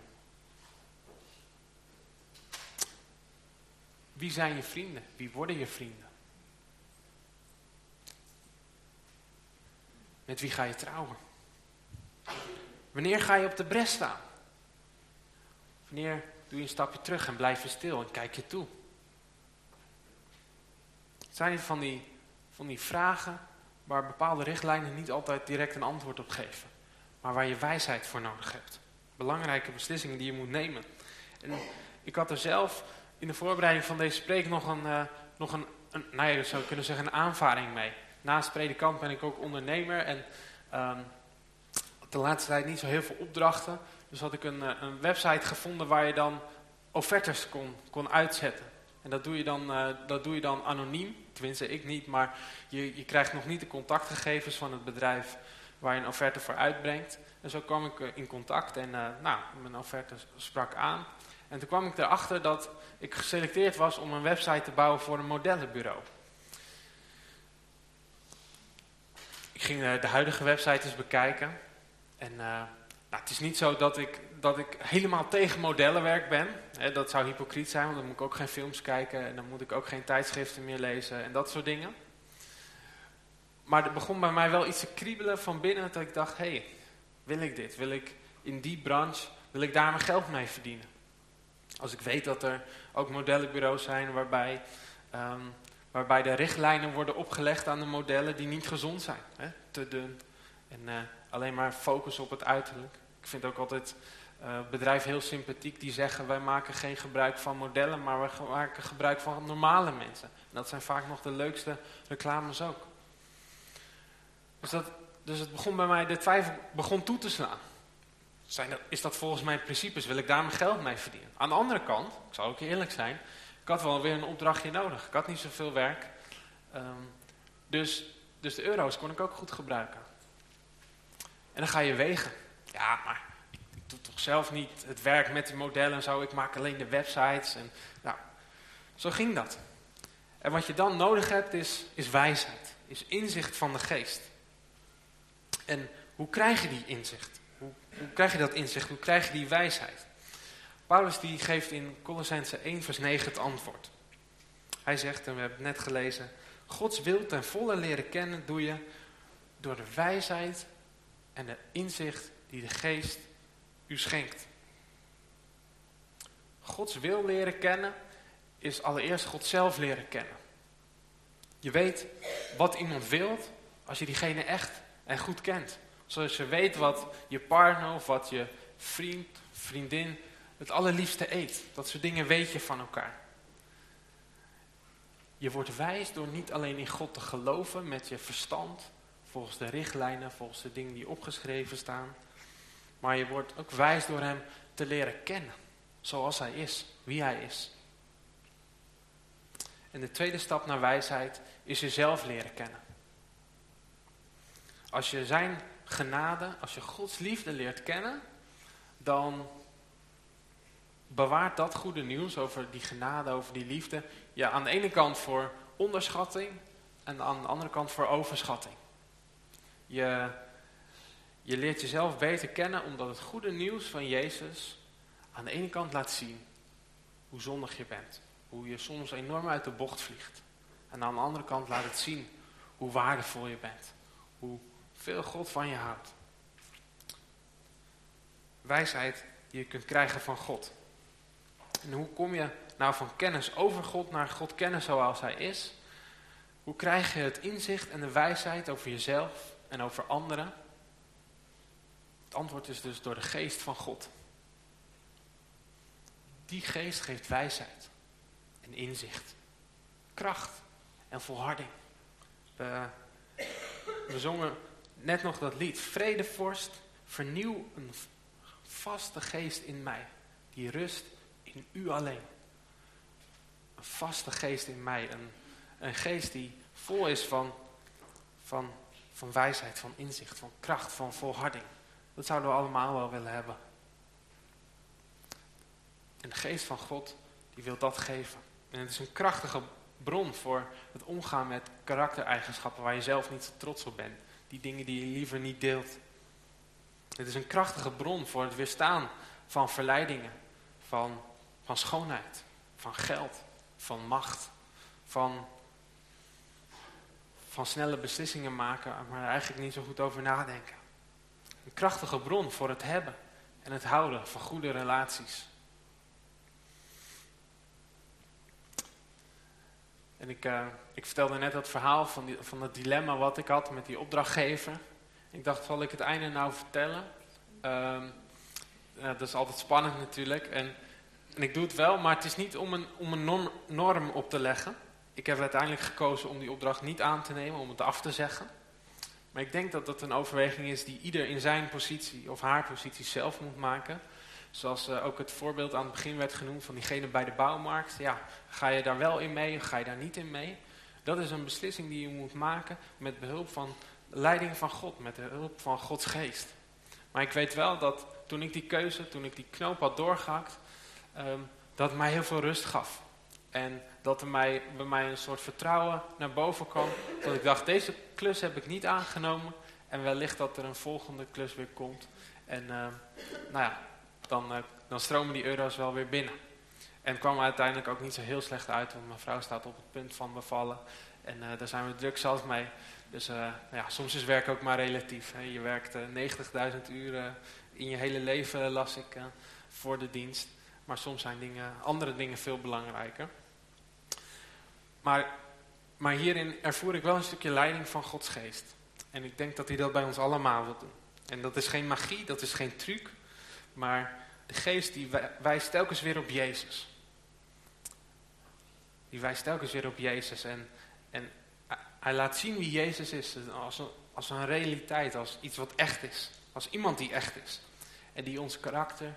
Wie zijn je vrienden? Wie worden je vrienden? Met wie ga je trouwen? Wanneer ga je op de bres staan? Wanneer doe je een stapje terug en blijf je stil en kijk je toe? Het zijn van die, van die vragen waar bepaalde richtlijnen niet altijd direct een antwoord op geven. Maar waar je wijsheid voor nodig hebt. Belangrijke beslissingen die je moet nemen. En ik had er zelf in de voorbereiding van deze spreek nog een, uh, nog een, een nou ja, zou kunnen zeggen, een aanvaring mee. Naast predikant ben ik ook ondernemer en um, de laatste tijd niet zo heel veel opdrachten. Dus had ik een, eh, een website gevonden waar je dan offertes kon, kon uitzetten. En dat doe, je dan, uh, dat doe je dan anoniem, tenminste ik niet, maar je, je krijgt nog niet de contactgegevens van het bedrijf waar je een offerte voor uitbrengt. En zo kwam ik in contact en uh, nou, mijn offerte sprak aan. En toen kwam ik erachter dat ik geselecteerd was om een website te bouwen voor een modellenbureau. Ik ging uh, de huidige website eens bekijken. En nou, het is niet zo dat ik, dat ik helemaal tegen modellenwerk ben. dat zou hypocriet zijn, want dan moet ik ook geen films kijken. En dan moet ik ook geen tijdschriften meer lezen en dat soort dingen. Maar er begon bij mij wel iets te kriebelen van binnen. Dat ik dacht, hé, hey, wil ik dit? Wil ik in die branche, wil ik daar mijn geld mee verdienen? Als ik weet dat er ook modellenbureaus zijn waarbij, um, waarbij de richtlijnen worden opgelegd aan de modellen die niet gezond zijn. Hè? Te dun en uh, alleen maar focus op het uiterlijk. Ik vind ook altijd uh, bedrijven heel sympathiek die zeggen wij maken geen gebruik van modellen, maar we maken gebruik van normale mensen. En dat zijn vaak nog de leukste reclames ook. Dus, dus het begon bij mij, de twijfel begon toe te slaan. Zijn is dat volgens mijn principes, wil ik daar mijn geld mee verdienen? Aan de andere kant, ik zal ook eerlijk zijn, ik had wel weer een opdrachtje nodig. Ik had niet zoveel werk. Um, dus, dus de euro's kon ik ook goed gebruiken. En dan ga je wegen. Ja, maar ik, doe toch zelf niet het werk met de modellen en zo. Ik maak alleen de websites. En, nou, zo ging dat. En wat je dan nodig hebt is, is wijsheid. Is inzicht van de geest. En hoe krijg je die inzicht? Hoe, hoe krijg je dat inzicht? Hoe krijg je die wijsheid? Paulus die geeft in Colossense 1 vers 9 het antwoord. Hij zegt, en we hebben het net gelezen, Gods wil ten volle leren kennen doe je door de wijsheid en de inzicht die de geest u schenkt. Gods wil leren kennen is allereerst God zelf leren kennen. Je weet wat iemand wilt als je diegene echt en goed kent. Zoals je weet wat je partner of wat je vriend, vriendin het allerliefste eet. Dat soort dingen weet je van elkaar. Je wordt wijs door niet alleen in God te geloven met je verstand, volgens de richtlijnen, volgens de dingen die opgeschreven staan. Maar je wordt ook wijs door hem te leren kennen, zoals hij is, wie hij is. En de tweede stap naar wijsheid is jezelf leren kennen. Als je zijn genade, als je Gods liefde leert kennen, dan bewaart dat goede nieuws over die genade, over die liefde, ja, aan de ene kant voor onderschatting en aan de andere kant voor overschatting. Je, je leert jezelf beter kennen omdat het goede nieuws van Jezus aan de ene kant laat zien hoe zondig je bent. Hoe je soms enorm uit de bocht vliegt. En aan de andere kant laat het zien hoe waardevol je bent. Hoe veel God van je houdt. Wijsheid die je kunt krijgen van God. En hoe kom je nou van kennis over God naar God kennen zoals Hij is? Hoe krijg je het inzicht en de wijsheid over jezelf en over anderen? Het antwoord is dus door de geest van God. Die geest geeft wijsheid en inzicht, kracht en volharding. We, we zongen net nog dat lied. Vredevorst, vernieuw een vaste geest in mij, die rust in u alleen. Een vaste geest in mij, een, een geest die vol is van, van, van wijsheid, van inzicht, van kracht, van volharding. Dat zouden we allemaal wel willen hebben. En de geest van God, die wil dat geven. En het is een krachtige bron voor het omgaan met karaktereigenschappen waar je zelf niet trots op bent. Die dingen die je liever niet deelt. Het is een krachtige bron voor het weerstaan van verleidingen, van, van schoonheid, van geld, van macht, van, van snelle beslissingen maken, maar er eigenlijk niet zo goed over nadenken. Een krachtige bron voor het hebben en het houden van goede relaties. En ik, uh, ik vertelde net dat verhaal van, die, van het dilemma wat ik had met die opdrachtgever. Ik dacht, zal ik het einde nou vertellen? Um, dat is altijd spannend natuurlijk. En, en, ik doe het wel, maar het is niet om een, om een norm op te leggen. Ik heb uiteindelijk gekozen om die opdracht niet aan te nemen, om het af te zeggen. Maar ik denk dat dat een overweging is die ieder in zijn positie of haar positie zelf moet maken. Zoals uh, ook het voorbeeld aan het begin werd genoemd van diegene bij de bouwmarkt. Ja, ga je daar wel in mee of ga je daar niet in mee? Dat is een beslissing die je moet maken met behulp van leiding van God, met de hulp van Gods geest. Maar ik weet wel dat toen ik die keuze, toen ik die knoop had doorgehakt, um, dat mij heel veel rust gaf. En dat er mij, bij mij een soort vertrouwen naar boven kwam. Dat ik dacht, deze klus heb ik niet aangenomen. En wellicht dat er een volgende klus weer komt. En uh, nou ja, dan, uh, dan stromen die euro's wel weer binnen. En het kwam uiteindelijk ook niet zo heel slecht uit, want mijn vrouw staat op het punt van bevallen. En uh, daar zijn we druk zelfs mee. Dus uh, ja, soms is werk ook maar relatief. Hè. Je werkt 90.000 uur in je hele leven, las ik, voor de dienst. Maar soms zijn dingen, andere dingen veel belangrijker. Maar, maar hierin ervoer ik wel een stukje leiding van Gods geest. En ik denk dat hij dat bij ons allemaal wil doen. En dat is geen magie, dat is geen truc. Maar de geest die wijst telkens weer op Jezus. Die wijst telkens weer op Jezus. En, en hij laat zien wie Jezus is. Als een, als een realiteit, als iets wat echt is. Als iemand die echt is. En die ons karakter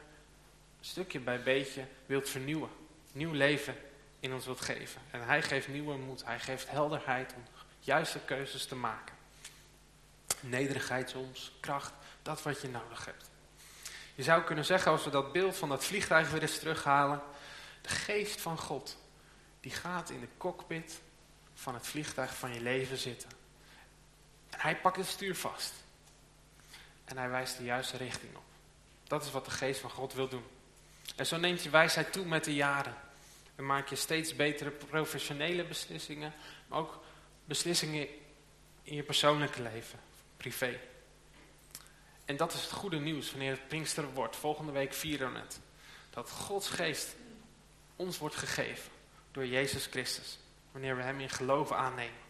stukje bij beetje wilt vernieuwen. Nieuw leven in ons wilt geven. En hij geeft nieuwe moed. Hij geeft helderheid om juiste keuzes te maken. Nederigheid soms, kracht, dat wat je nodig hebt. Je zou kunnen zeggen, als we dat beeld van dat vliegtuig weer eens terughalen. De geest van God, die gaat in de cockpit van het vliegtuig van je leven zitten. En hij pakt het stuur vast. En hij wijst de juiste richting op. Dat is wat de geest van God wil doen. En zo neemt je wijsheid toe met de jaren. En maak je steeds betere professionele beslissingen, maar ook beslissingen in je persoonlijke leven. privé. En dat is het goede nieuws wanneer het Pinksteren wordt. Volgende week vieren we het. Dat Gods geest ons wordt gegeven door Jezus Christus. Wanneer we Hem in geloven aannemen.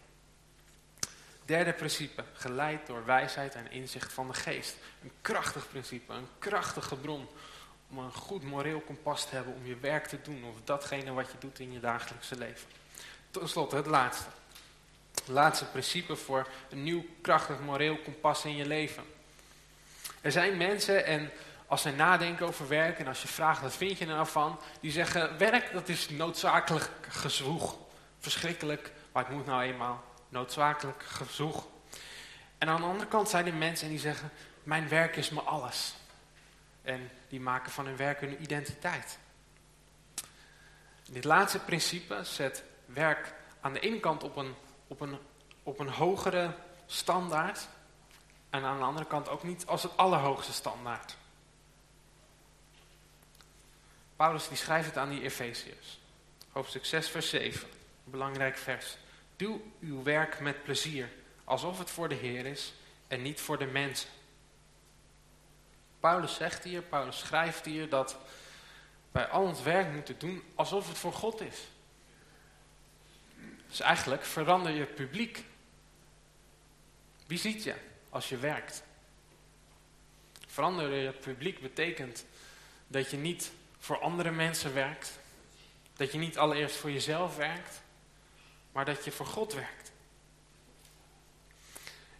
Derde principe, geleid door wijsheid en inzicht van de geest. Een krachtig principe, een krachtige bron om een goed moreel kompas te hebben om je werk te doen of datgene wat je doet in je dagelijkse leven. Ten slotte, het laatste. Het laatste principe voor een nieuw krachtig moreel kompas in je leven. Er zijn mensen en als zij nadenken over werk en als je vraagt wat vind je er nou van, die zeggen werk dat is noodzakelijk gezwoeg. Verschrikkelijk, maar het moet nou eenmaal noodzakelijk gezoeg. En aan de andere kant zijn er mensen die zeggen, mijn werk is me alles. En die maken van hun werk hun identiteit. Dit laatste principe zet werk aan de ene kant op een, op een, op een hogere standaard. En aan de andere kant ook niet als het allerhoogste standaard. Paulus die schrijft het aan die Efeziërs. Hoofdstuk 6 vers 7. Een belangrijk vers. Doe uw werk met plezier, alsof het voor de Heer is en niet voor de mensen. Paulus zegt hier, Paulus schrijft hier dat wij al ons werk moeten doen alsof het voor God is. Dus eigenlijk verander je publiek. Wie ziet je als je werkt? Verander je publiek betekent dat je niet voor andere mensen werkt. Dat je niet allereerst voor jezelf werkt maar dat je voor God werkt.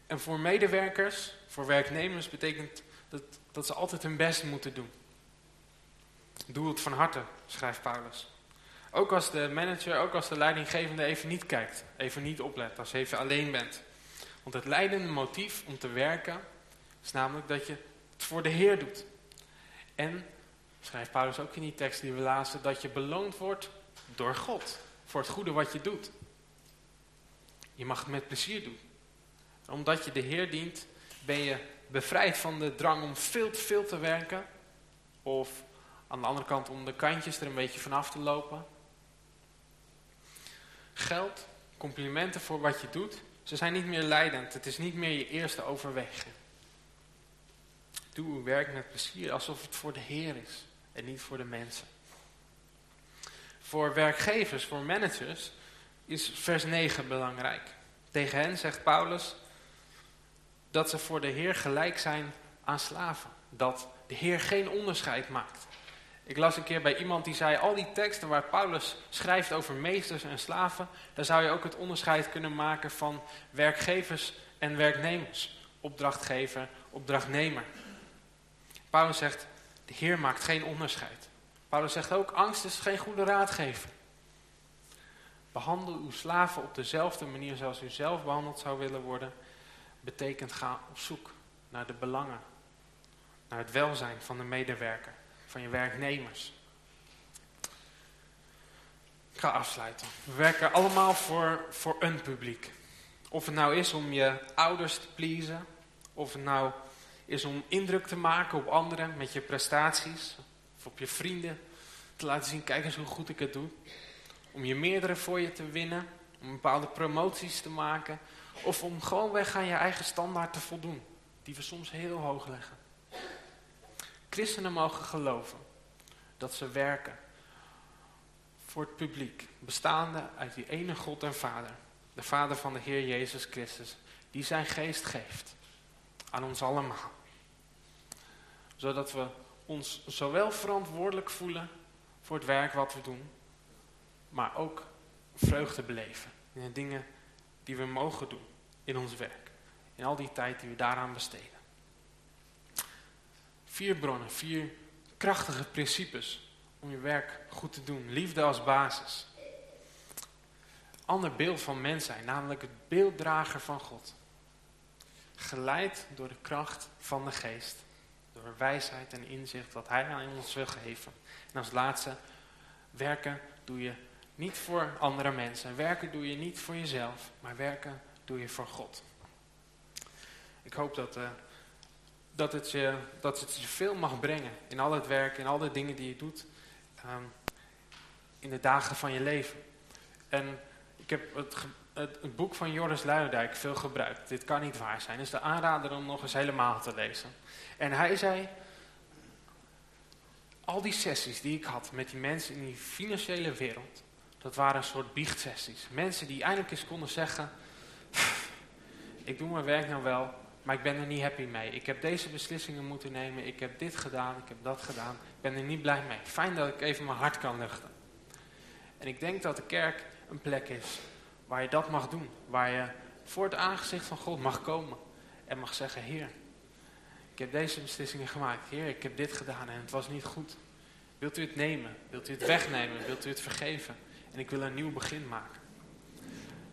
En voor medewerkers, voor werknemers, betekent dat, dat ze altijd hun best moeten doen. Doe het van harte, schrijft Paulus. Ook als de manager, ook als de leidinggevende even niet kijkt, even niet oplet, als je even alleen bent. Want het leidende motief om te werken is namelijk dat je het voor de Heer doet. En, schrijft Paulus ook in die tekst die we lazen, dat je beloond wordt door God voor het goede wat je doet. Je mag het met plezier doen. Omdat je de Heer dient, ben je bevrijd van de drang om veel te veel te werken. Of aan de andere kant om de kantjes er een beetje vanaf te lopen. Geld, complimenten voor wat je doet, ze zijn niet meer leidend. Het is niet meer je eerste overweging. Doe uw werk met plezier alsof het voor de Heer is en niet voor de mensen. Voor werkgevers, voor managers, is vers 9 belangrijk. Tegen hen zegt Paulus dat ze voor de Heer gelijk zijn aan slaven. Dat de Heer geen onderscheid maakt. Ik las een keer bij iemand die zei, al die teksten waar Paulus schrijft over meesters en slaven, daar zou je ook het onderscheid kunnen maken van werkgevers en werknemers. Opdrachtgever, opdrachtnemer. Paulus zegt, de Heer maakt geen onderscheid. Paulus zegt ook, angst is geen goede raadgever. Behandel uw slaven op dezelfde manier zoals u zelf behandeld zou willen worden. Betekent ga op zoek naar de belangen. Naar het welzijn van de medewerker, van je werknemers. Ik ga afsluiten. We werken allemaal voor, voor een publiek. Of het nou is om je ouders te pleasen. Of het nou is om indruk te maken op anderen met je prestaties. Of op je vrienden. Te laten zien, kijk eens hoe goed ik het doe om je meerdere voor je te winnen, om bepaalde promoties te maken, of om gewoonweg aan je eigen standaard te voldoen, die we soms heel hoog leggen. Christenen mogen geloven dat ze werken voor het publiek, bestaande uit die ene God en Vader, de Vader van de Heer Jezus Christus, die zijn geest geeft aan ons allemaal. Zodat we ons zowel verantwoordelijk voelen voor het werk wat we doen, maar ook vreugde beleven in de dingen die we mogen doen in ons werk. In al die tijd die we daaraan besteden. Vier bronnen, vier krachtige principes om je werk goed te doen. Liefde als basis. Ander beeld van mens zijn, namelijk het beelddrager van God. Geleid door de kracht van de geest. Door wijsheid en inzicht wat hij aan ons wil geven. En als laatste, werken doe je niet voor andere mensen. Werken doe je niet voor jezelf, maar werken doe je voor God. Ik hoop dat, uh, dat, het je, dat het je veel mag brengen in al het werk, in al de dingen die je doet, um, in de dagen van je leven. En ik heb het het, het boek van Joris Luijendijk veel gebruikt. Dit kan niet waar zijn. Dus de aanrader om nog eens helemaal te lezen. En hij zei, al die sessies die ik had met die mensen in die financiële wereld, dat waren een soort biechtsessies. Mensen die eindelijk eens konden zeggen, ik doe mijn werk nou wel, maar ik ben er niet happy mee. Ik heb deze beslissingen moeten nemen, ik heb dit gedaan, ik heb dat gedaan. Ik ben er niet blij mee. Fijn dat ik even mijn hart kan luchten. En ik denk dat de kerk een plek is waar je dat mag doen. Waar je voor het aangezicht van God mag komen en mag zeggen, Heer, ik heb deze beslissingen gemaakt. Heer, ik heb dit gedaan en het was niet goed. Wilt u het nemen? Wilt u het wegnemen? Wilt u het vergeven? En ik wil een nieuw begin maken.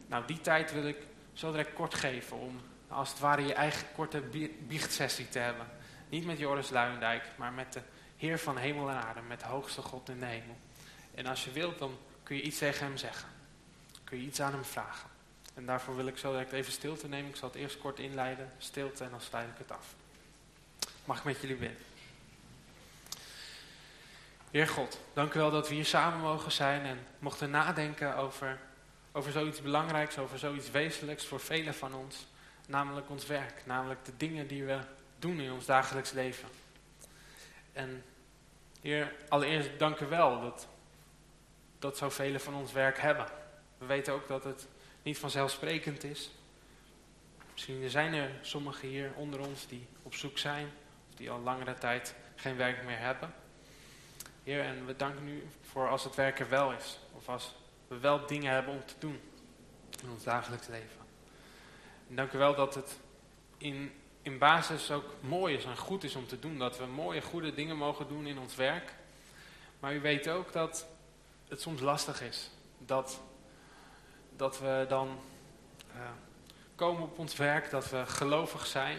Nou, die tijd wil ik zo direct kort geven om als het ware je eigen korte biechtsessie te hebben. Niet met Joris Luijendijk, maar met de Heer van hemel en aarde, met de hoogste God in de hemel. En als je wilt, dan kun je iets tegen hem zeggen. Kun je iets aan hem vragen. En daarvoor wil ik zo direct even stilte nemen. Ik zal het eerst kort inleiden, stilte en dan sluit ik het af. Mag ik met jullie bidden? Heer God, dank u wel dat we hier samen mogen zijn en mochten nadenken over, over zoiets belangrijks, over zoiets wezenlijks voor velen van ons. Namelijk ons werk, namelijk de dingen die we doen in ons dagelijks leven. En Heer, allereerst dank u wel dat, dat zo velen van ons werk hebben. We weten ook dat het niet vanzelfsprekend is. Misschien zijn er sommigen hier onder ons die op zoek zijn, of die al langere tijd geen werk meer hebben. Heer, en we danken u voor als het werk er wel is. Of als we wel dingen hebben om te doen in ons dagelijks leven. Dank u wel dat het in, in basis ook mooi is en goed is om te doen. Dat we mooie, goede dingen mogen doen in ons werk. Maar u weet ook dat het soms lastig is. Dat, dat we dan uh, komen op ons werk, dat we gelovig zijn.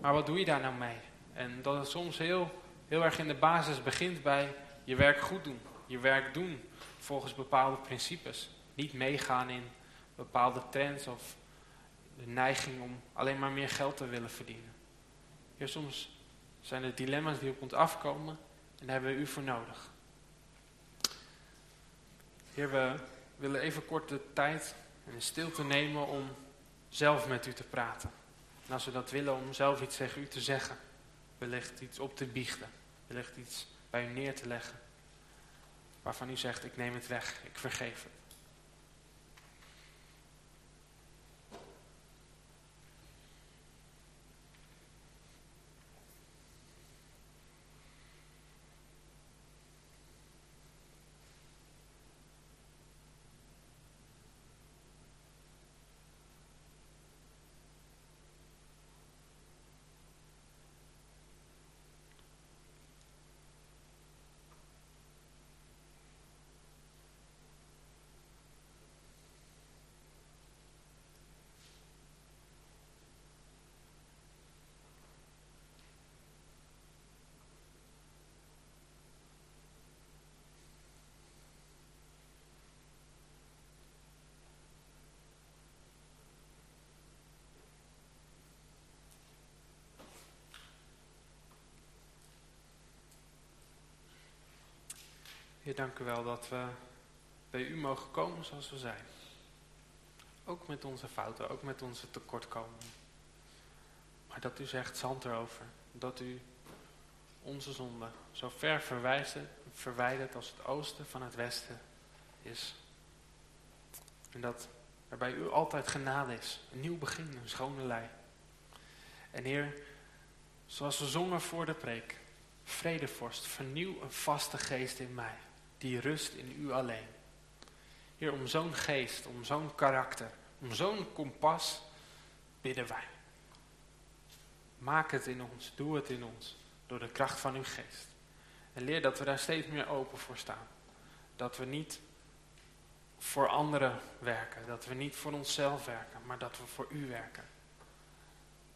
Maar wat doe je daar nou mee? En dat het soms heel heel erg in de basis begint bij je werk goed doen. Je werk doen volgens bepaalde principes. Niet meegaan in bepaalde trends of de neiging om alleen maar meer geld te willen verdienen. Ja, soms zijn er dilemma's die op ons afkomen en daar hebben we u voor nodig. Heer, we willen even kort de tijd en stilte nemen om zelf met u te praten. En als we dat willen, om zelf iets tegen u te zeggen. Wellicht iets op te biechten. Wellicht iets bij u neer te leggen. Waarvan u zegt, ik neem het weg, ik vergeef het. Heer, dank u wel dat we bij u mogen komen zoals we zijn. Ook met onze fouten, ook met onze tekortkomingen. Maar dat u zegt zand erover. Dat u onze zonde zo ver verwijderd als het oosten van het westen is. En dat er bij u altijd genade is. Een nieuw begin, een schone lei. En Heer, zoals we zongen voor de preek. Vredevorst, vernieuw een vaste geest in mij die rust in u alleen. Heer, om zo'n geest, om zo'n karakter, om zo'n kompas bidden wij. Maak het in ons, doe het in ons, door de kracht van uw geest. En leer dat we daar steeds meer open voor staan. Dat we niet voor anderen werken, dat we niet voor onszelf werken, maar dat we voor u werken.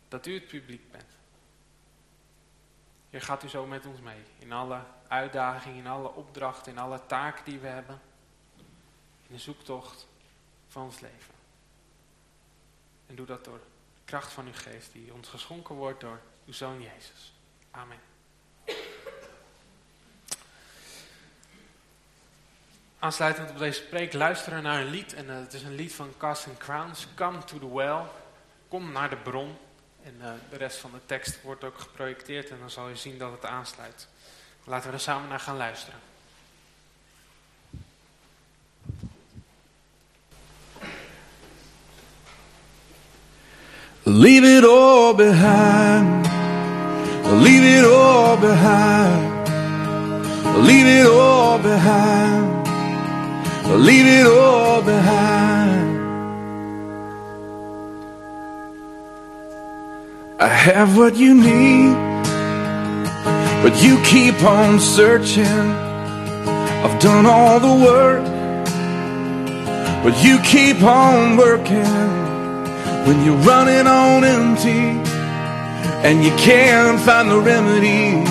Dat u het publiek bent. Heer, gaat u zo met ons mee in alle uitdagingen, in alle opdrachten, in alle taken die we hebben. In de zoektocht van ons leven. En doe dat door de kracht van uw geest die ons geschonken wordt door uw Zoon Jezus. Amen. aansluitend op deze preek luisteren naar een lied. En uh, het is een lied van Casting Crowns, Come to the Well. Kom naar de bron. En uh, de rest van de tekst wordt ook geprojecteerd en dan zal je zien dat het aansluit. Laten we er samen naar gaan luisteren. Leave it all behind. Leave it all behind. Leave it all behind. Leave it all behind. I have what you need, but you keep on searching. I've done all the work, but you keep on working when you're running on empty and you can't find the remedy.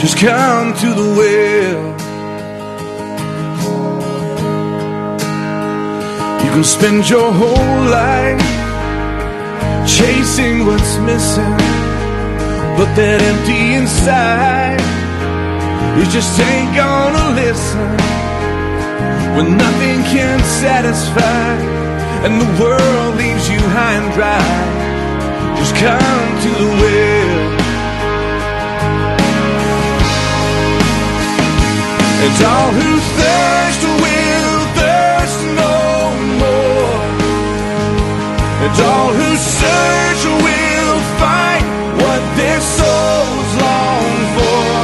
Just come to the well. You can spend your whole life chasing what's missing, but that empty inside is just ain't gonna listen when nothing can satisfy and the world leaves you high and dry. Just come to the well. And all who thirst And all who search will find what their souls long for.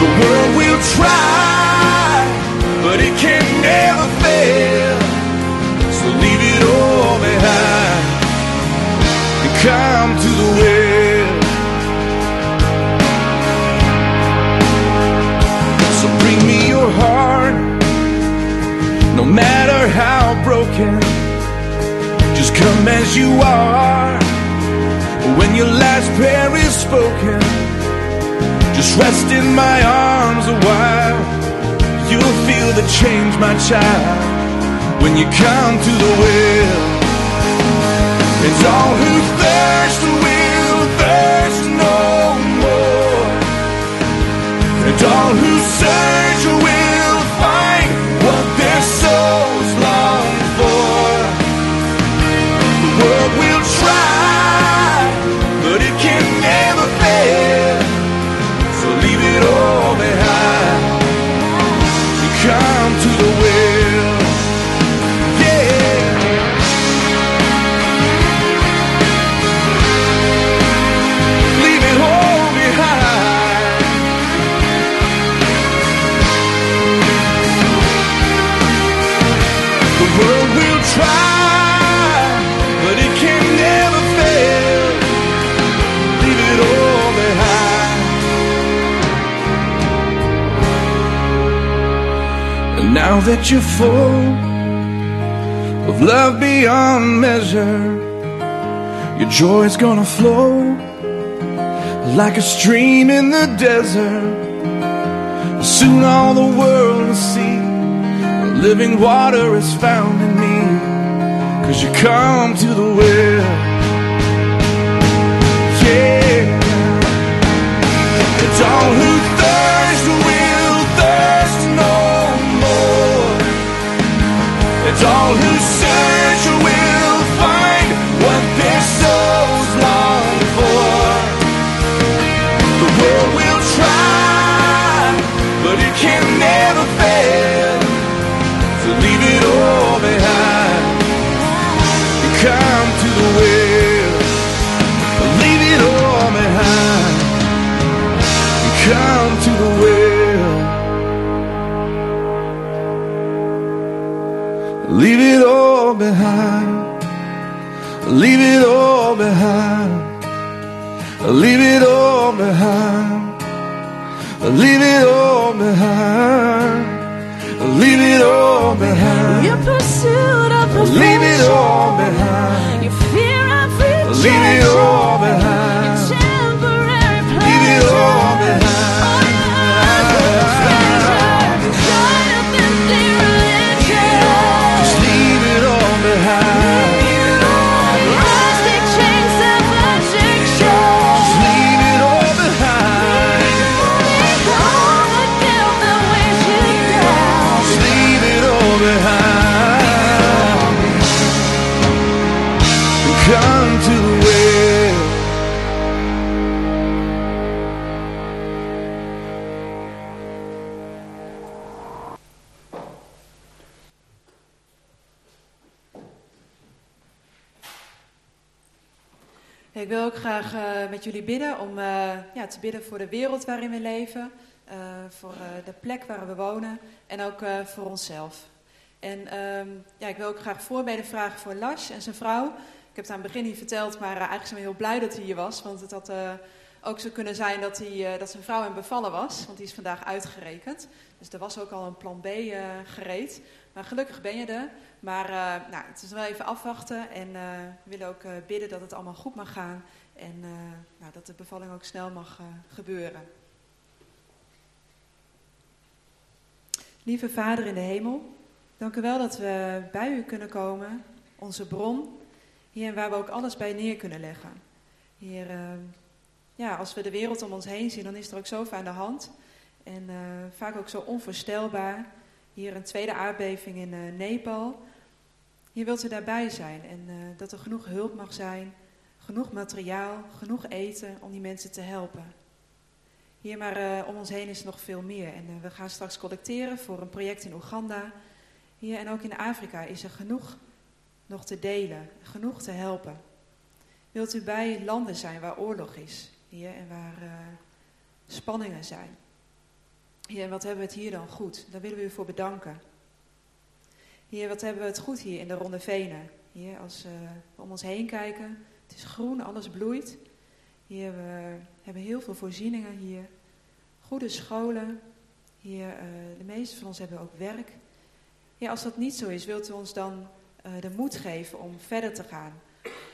The world will try, but it can never fail. So leave it all behind and come to the well. So bring me your heart, no matter how broken. Come as you are. When your last prayer is spoken, just rest in my arms a while. You'll feel the change, my child when you come to the well. It's all who thirst will thirst no more. And all who search now that you're full of love beyond measure, your joy's gonna flow like a stream in the desert. Soon all the world will see the living water is found in me. Cause you come to the well. Yeah. It's all It's all who search will find what their souls long for. The world will try, but it can Leave it all behind. Leave it all behind. Leave it all behind. Leave it all behind. Leave it all behind. Pursuit jullie bidden om eh, ja, te bidden voor de wereld waarin we leven, eh, voor eh, de plek waar we wonen en ook voor onszelf. En ehm, ja, ik wil ook graag voorbeden vragen voor Lars en zijn vrouw. Ik heb het aan het begin niet verteld, maar eigenlijk zijn we heel blij dat hij hier was. Want het had ook zo kunnen zijn dat, hij, dat zijn vrouw hem bevallen was, want die is vandaag uitgerekend. Dus er was ook al een plan B gereed. Maar gelukkig ben je er. Maar eh, nou, het is wel even afwachten en eh, we willen ook bidden dat het allemaal goed mag gaan. En eh, nou, dat de bevalling ook snel mag eh, gebeuren. Lieve Vader in de hemel, dank u wel dat we bij u kunnen komen, onze bron, hier waar we ook alles bij neer kunnen leggen. Hier, eh, ja, als we de wereld om ons heen zien, dan is er ook zoveel aan de hand. En vaak ook zo onvoorstelbaar. Hier een tweede aardbeving in Nepal. Hier wilt u daarbij zijn en dat er genoeg hulp mag zijn, genoeg materiaal, genoeg eten om die mensen te helpen. Hier maar eh, om ons heen is nog veel meer. En eh, we gaan straks collecteren voor een project in Oeganda. Hier en ook in Afrika is er genoeg nog te delen, genoeg te helpen. Wilt u bij landen zijn waar oorlog is, hier en waar eh, spanningen zijn? Heer, en wat hebben we het hier dan goed? Daar willen we u voor bedanken. Heer, wat hebben we het goed hier in de Ronde Venen? Hier, als we om ons heen kijken, het is groen, alles bloeit. Hier, we hebben heel veel voorzieningen hier. Goede scholen. Hier, eh, de meeste van ons hebben ook werk. Ja, als dat niet zo is, wilt u ons dan eh, de moed geven om verder te gaan.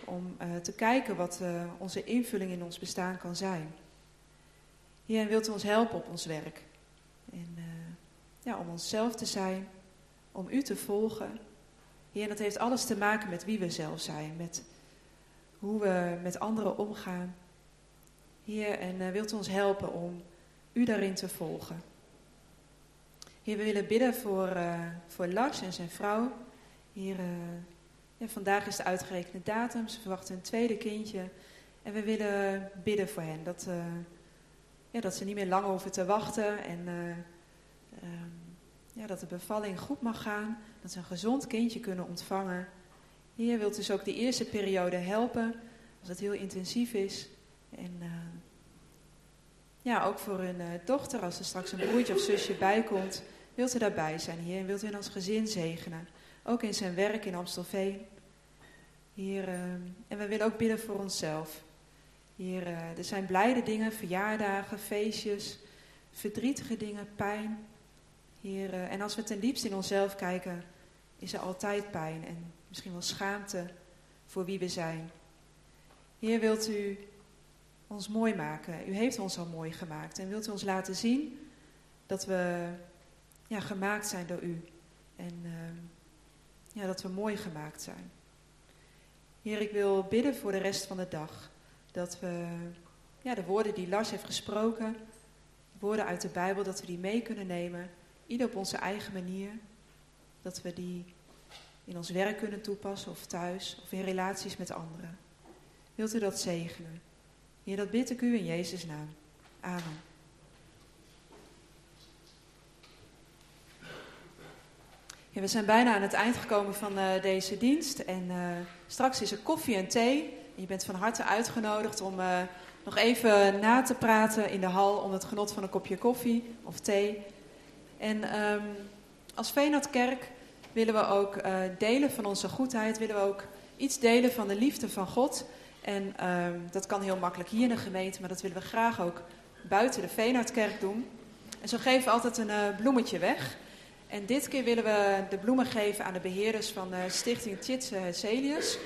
Om eh, te kijken wat onze invulling in ons bestaan kan zijn. Heer, en wilt u ons helpen op ons werk. En ja, om onszelf te zijn, om u te volgen. Heer, en dat heeft alles te maken met wie we zelf zijn, met hoe we met anderen omgaan. Heer, en eh, wilt u ons helpen om u daarin te volgen. Heer, we willen bidden voor, eh, voor Lars en zijn vrouw. Heer, eh, ja, vandaag is de uitgerekende datum, ze verwachten een tweede kindje. En we willen bidden voor hen, dat, ja, dat ze niet meer lang hoeven te wachten. En eh, ehm, ja, dat de bevalling goed mag gaan, dat ze een gezond kindje kunnen ontvangen. Heer, wilt dus ook die eerste periode helpen, als het heel intensief is. En eh, ja, ook voor hun eh, dochter, als er straks een broertje of zusje bijkomt, wilt u daarbij zijn, Heer. En wilt u in ons gezin zegenen. Ook in zijn werk in Amstelveen. Heer, eh, en we willen ook bidden voor onszelf. Heer, er zijn blijde dingen, verjaardagen, feestjes, verdrietige dingen, pijn. Heer, en als we ten diepste in onszelf kijken, is er altijd pijn en misschien wel schaamte voor wie we zijn. Heer, wilt u ons mooi maken? U heeft ons al mooi gemaakt en wilt u ons laten zien dat we ja, gemaakt zijn door u en ehm, ja, dat we mooi gemaakt zijn. Heer, ik wil bidden voor de rest van de dag. Dat we ja, de woorden die Lars heeft gesproken, woorden uit de Bijbel, dat we die mee kunnen nemen. Ieder op onze eigen manier. Dat we die in ons werk kunnen toepassen of thuis of in relaties met anderen. Wilt u dat zegenen? Heer, dat bid ik u in Jezus' naam. Amen. Ja, we zijn bijna aan het eind gekomen van eh, deze dienst. En eh, straks is er koffie en thee. En je bent van harte uitgenodigd om eh, nog even na te praten in de hal om het genot van een kopje koffie of thee. En ehm, als Veenhardkerk willen we ook eh, delen van onze goedheid, willen we ook iets delen van de liefde van God. En ehm, dat kan heel makkelijk hier in de gemeente, maar dat willen we graag ook buiten de Veenhardkerk doen. En zo geven we altijd een eh, bloemetje weg. En dit keer willen we de bloemen geven aan de beheerders van de stichting Tjitse Celius.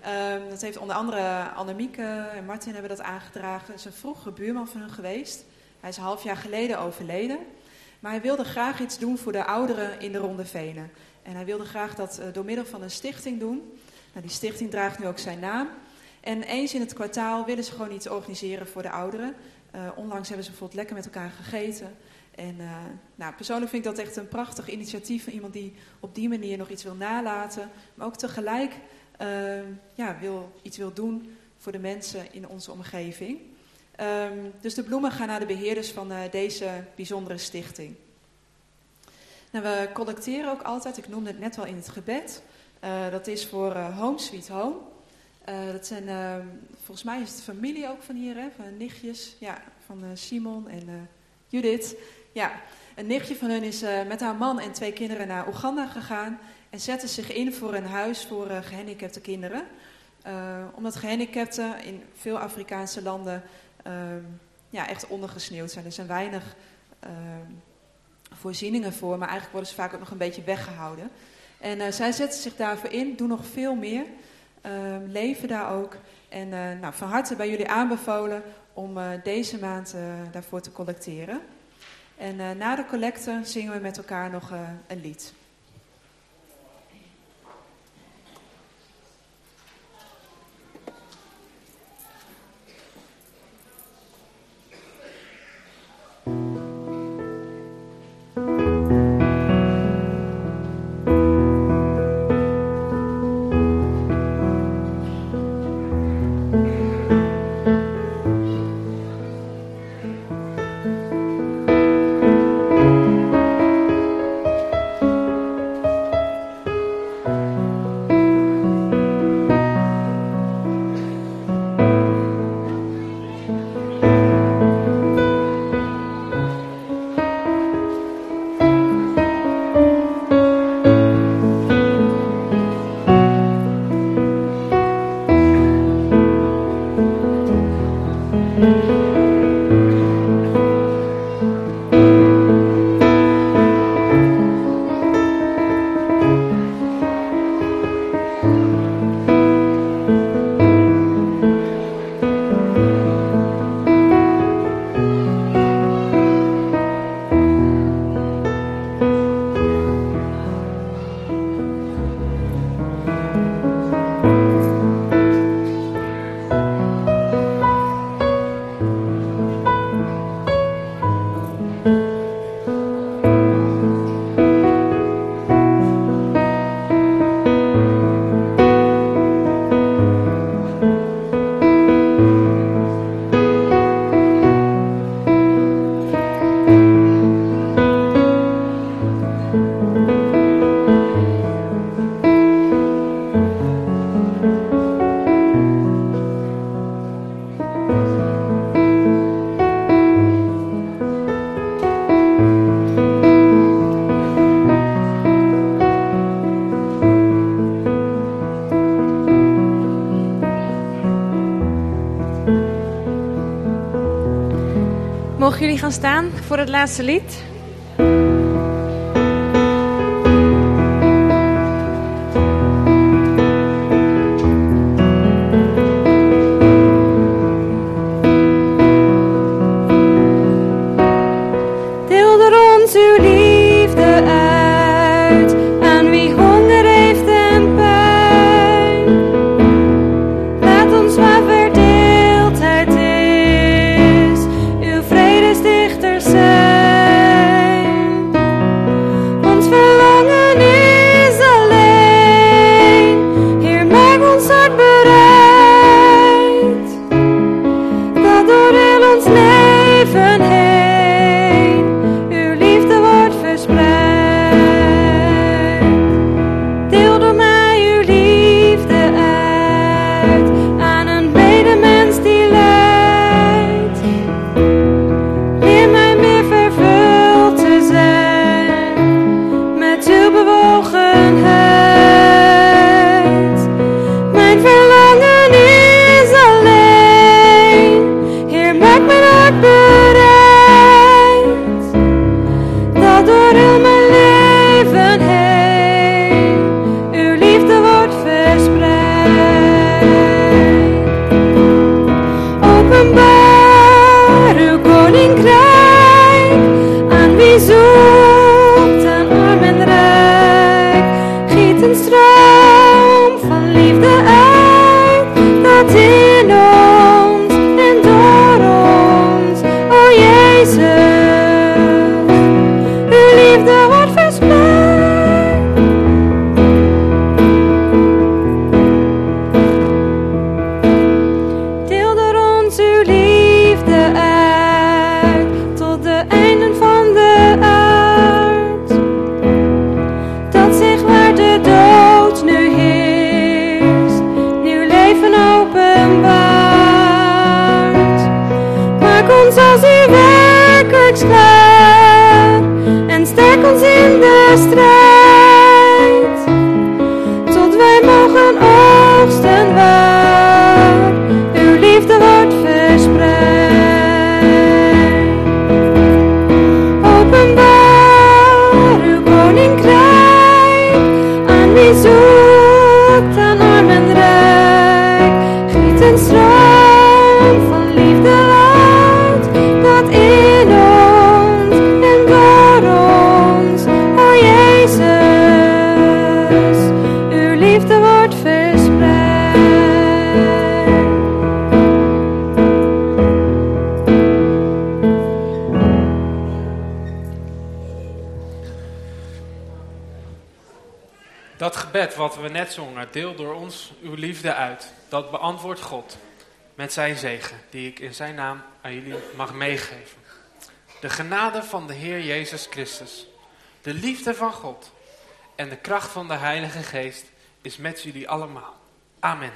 Ehm, dat heeft onder andere Annemieke en Martin hebben dat aangedragen. Dat is een vroege buurman van hun geweest. Hij is een half jaar geleden overleden. Maar hij wilde graag iets doen voor de ouderen in de Ronde Venen. En hij wilde graag dat eh, door middel van een stichting doen. Nou, die stichting draagt nu ook zijn naam. En eens in het kwartaal willen ze gewoon iets organiseren voor de ouderen. Eh, onlangs hebben ze bijvoorbeeld lekker met elkaar gegeten. En uh, nou, persoonlijk vind ik dat echt een prachtig initiatief van iemand die op die manier nog iets wil nalaten. Maar ook tegelijk uh, ja, wil, iets wil doen voor de mensen in onze omgeving. Um, dus de bloemen gaan naar de beheerders van uh, deze bijzondere stichting. We collecteren ook altijd, ik noemde het net al in het gebed. Uh, dat is voor uh, Home Sweet Home. Eh, dat zijn, ehm, volgens mij is het familie ook van hier, hè? van nichtjes, ja, van eh, Simon en eh, Judith. Ja, een nichtje van hun is eh, met haar man en twee kinderen naar Oeganda gegaan en zette zich in voor een huis voor eh, gehandicapte kinderen. Eh, omdat gehandicapten in veel Afrikaanse landen ehm, ja, echt ondergesneeuwd zijn. Er zijn weinig ehm, voorzieningen voor, maar eigenlijk worden ze vaak ook nog een beetje weggehouden. En eh, zij zetten zich daarvoor in, doen nog veel meer, ehm, leven daar ook. En eh, nou, van harte bij jullie aanbevolen om eh, deze maand daarvoor te collecteren. En na de collecte zingen we met elkaar nog een lied. Staan voor het laatste lied? Deel door ons uw liefde uit. Dat beantwoordt God met zijn zegen, die ik in zijn naam aan jullie mag meegeven. De genade van de Heer Jezus Christus, de liefde van God en de kracht van de Heilige Geest is met jullie allemaal. Amen.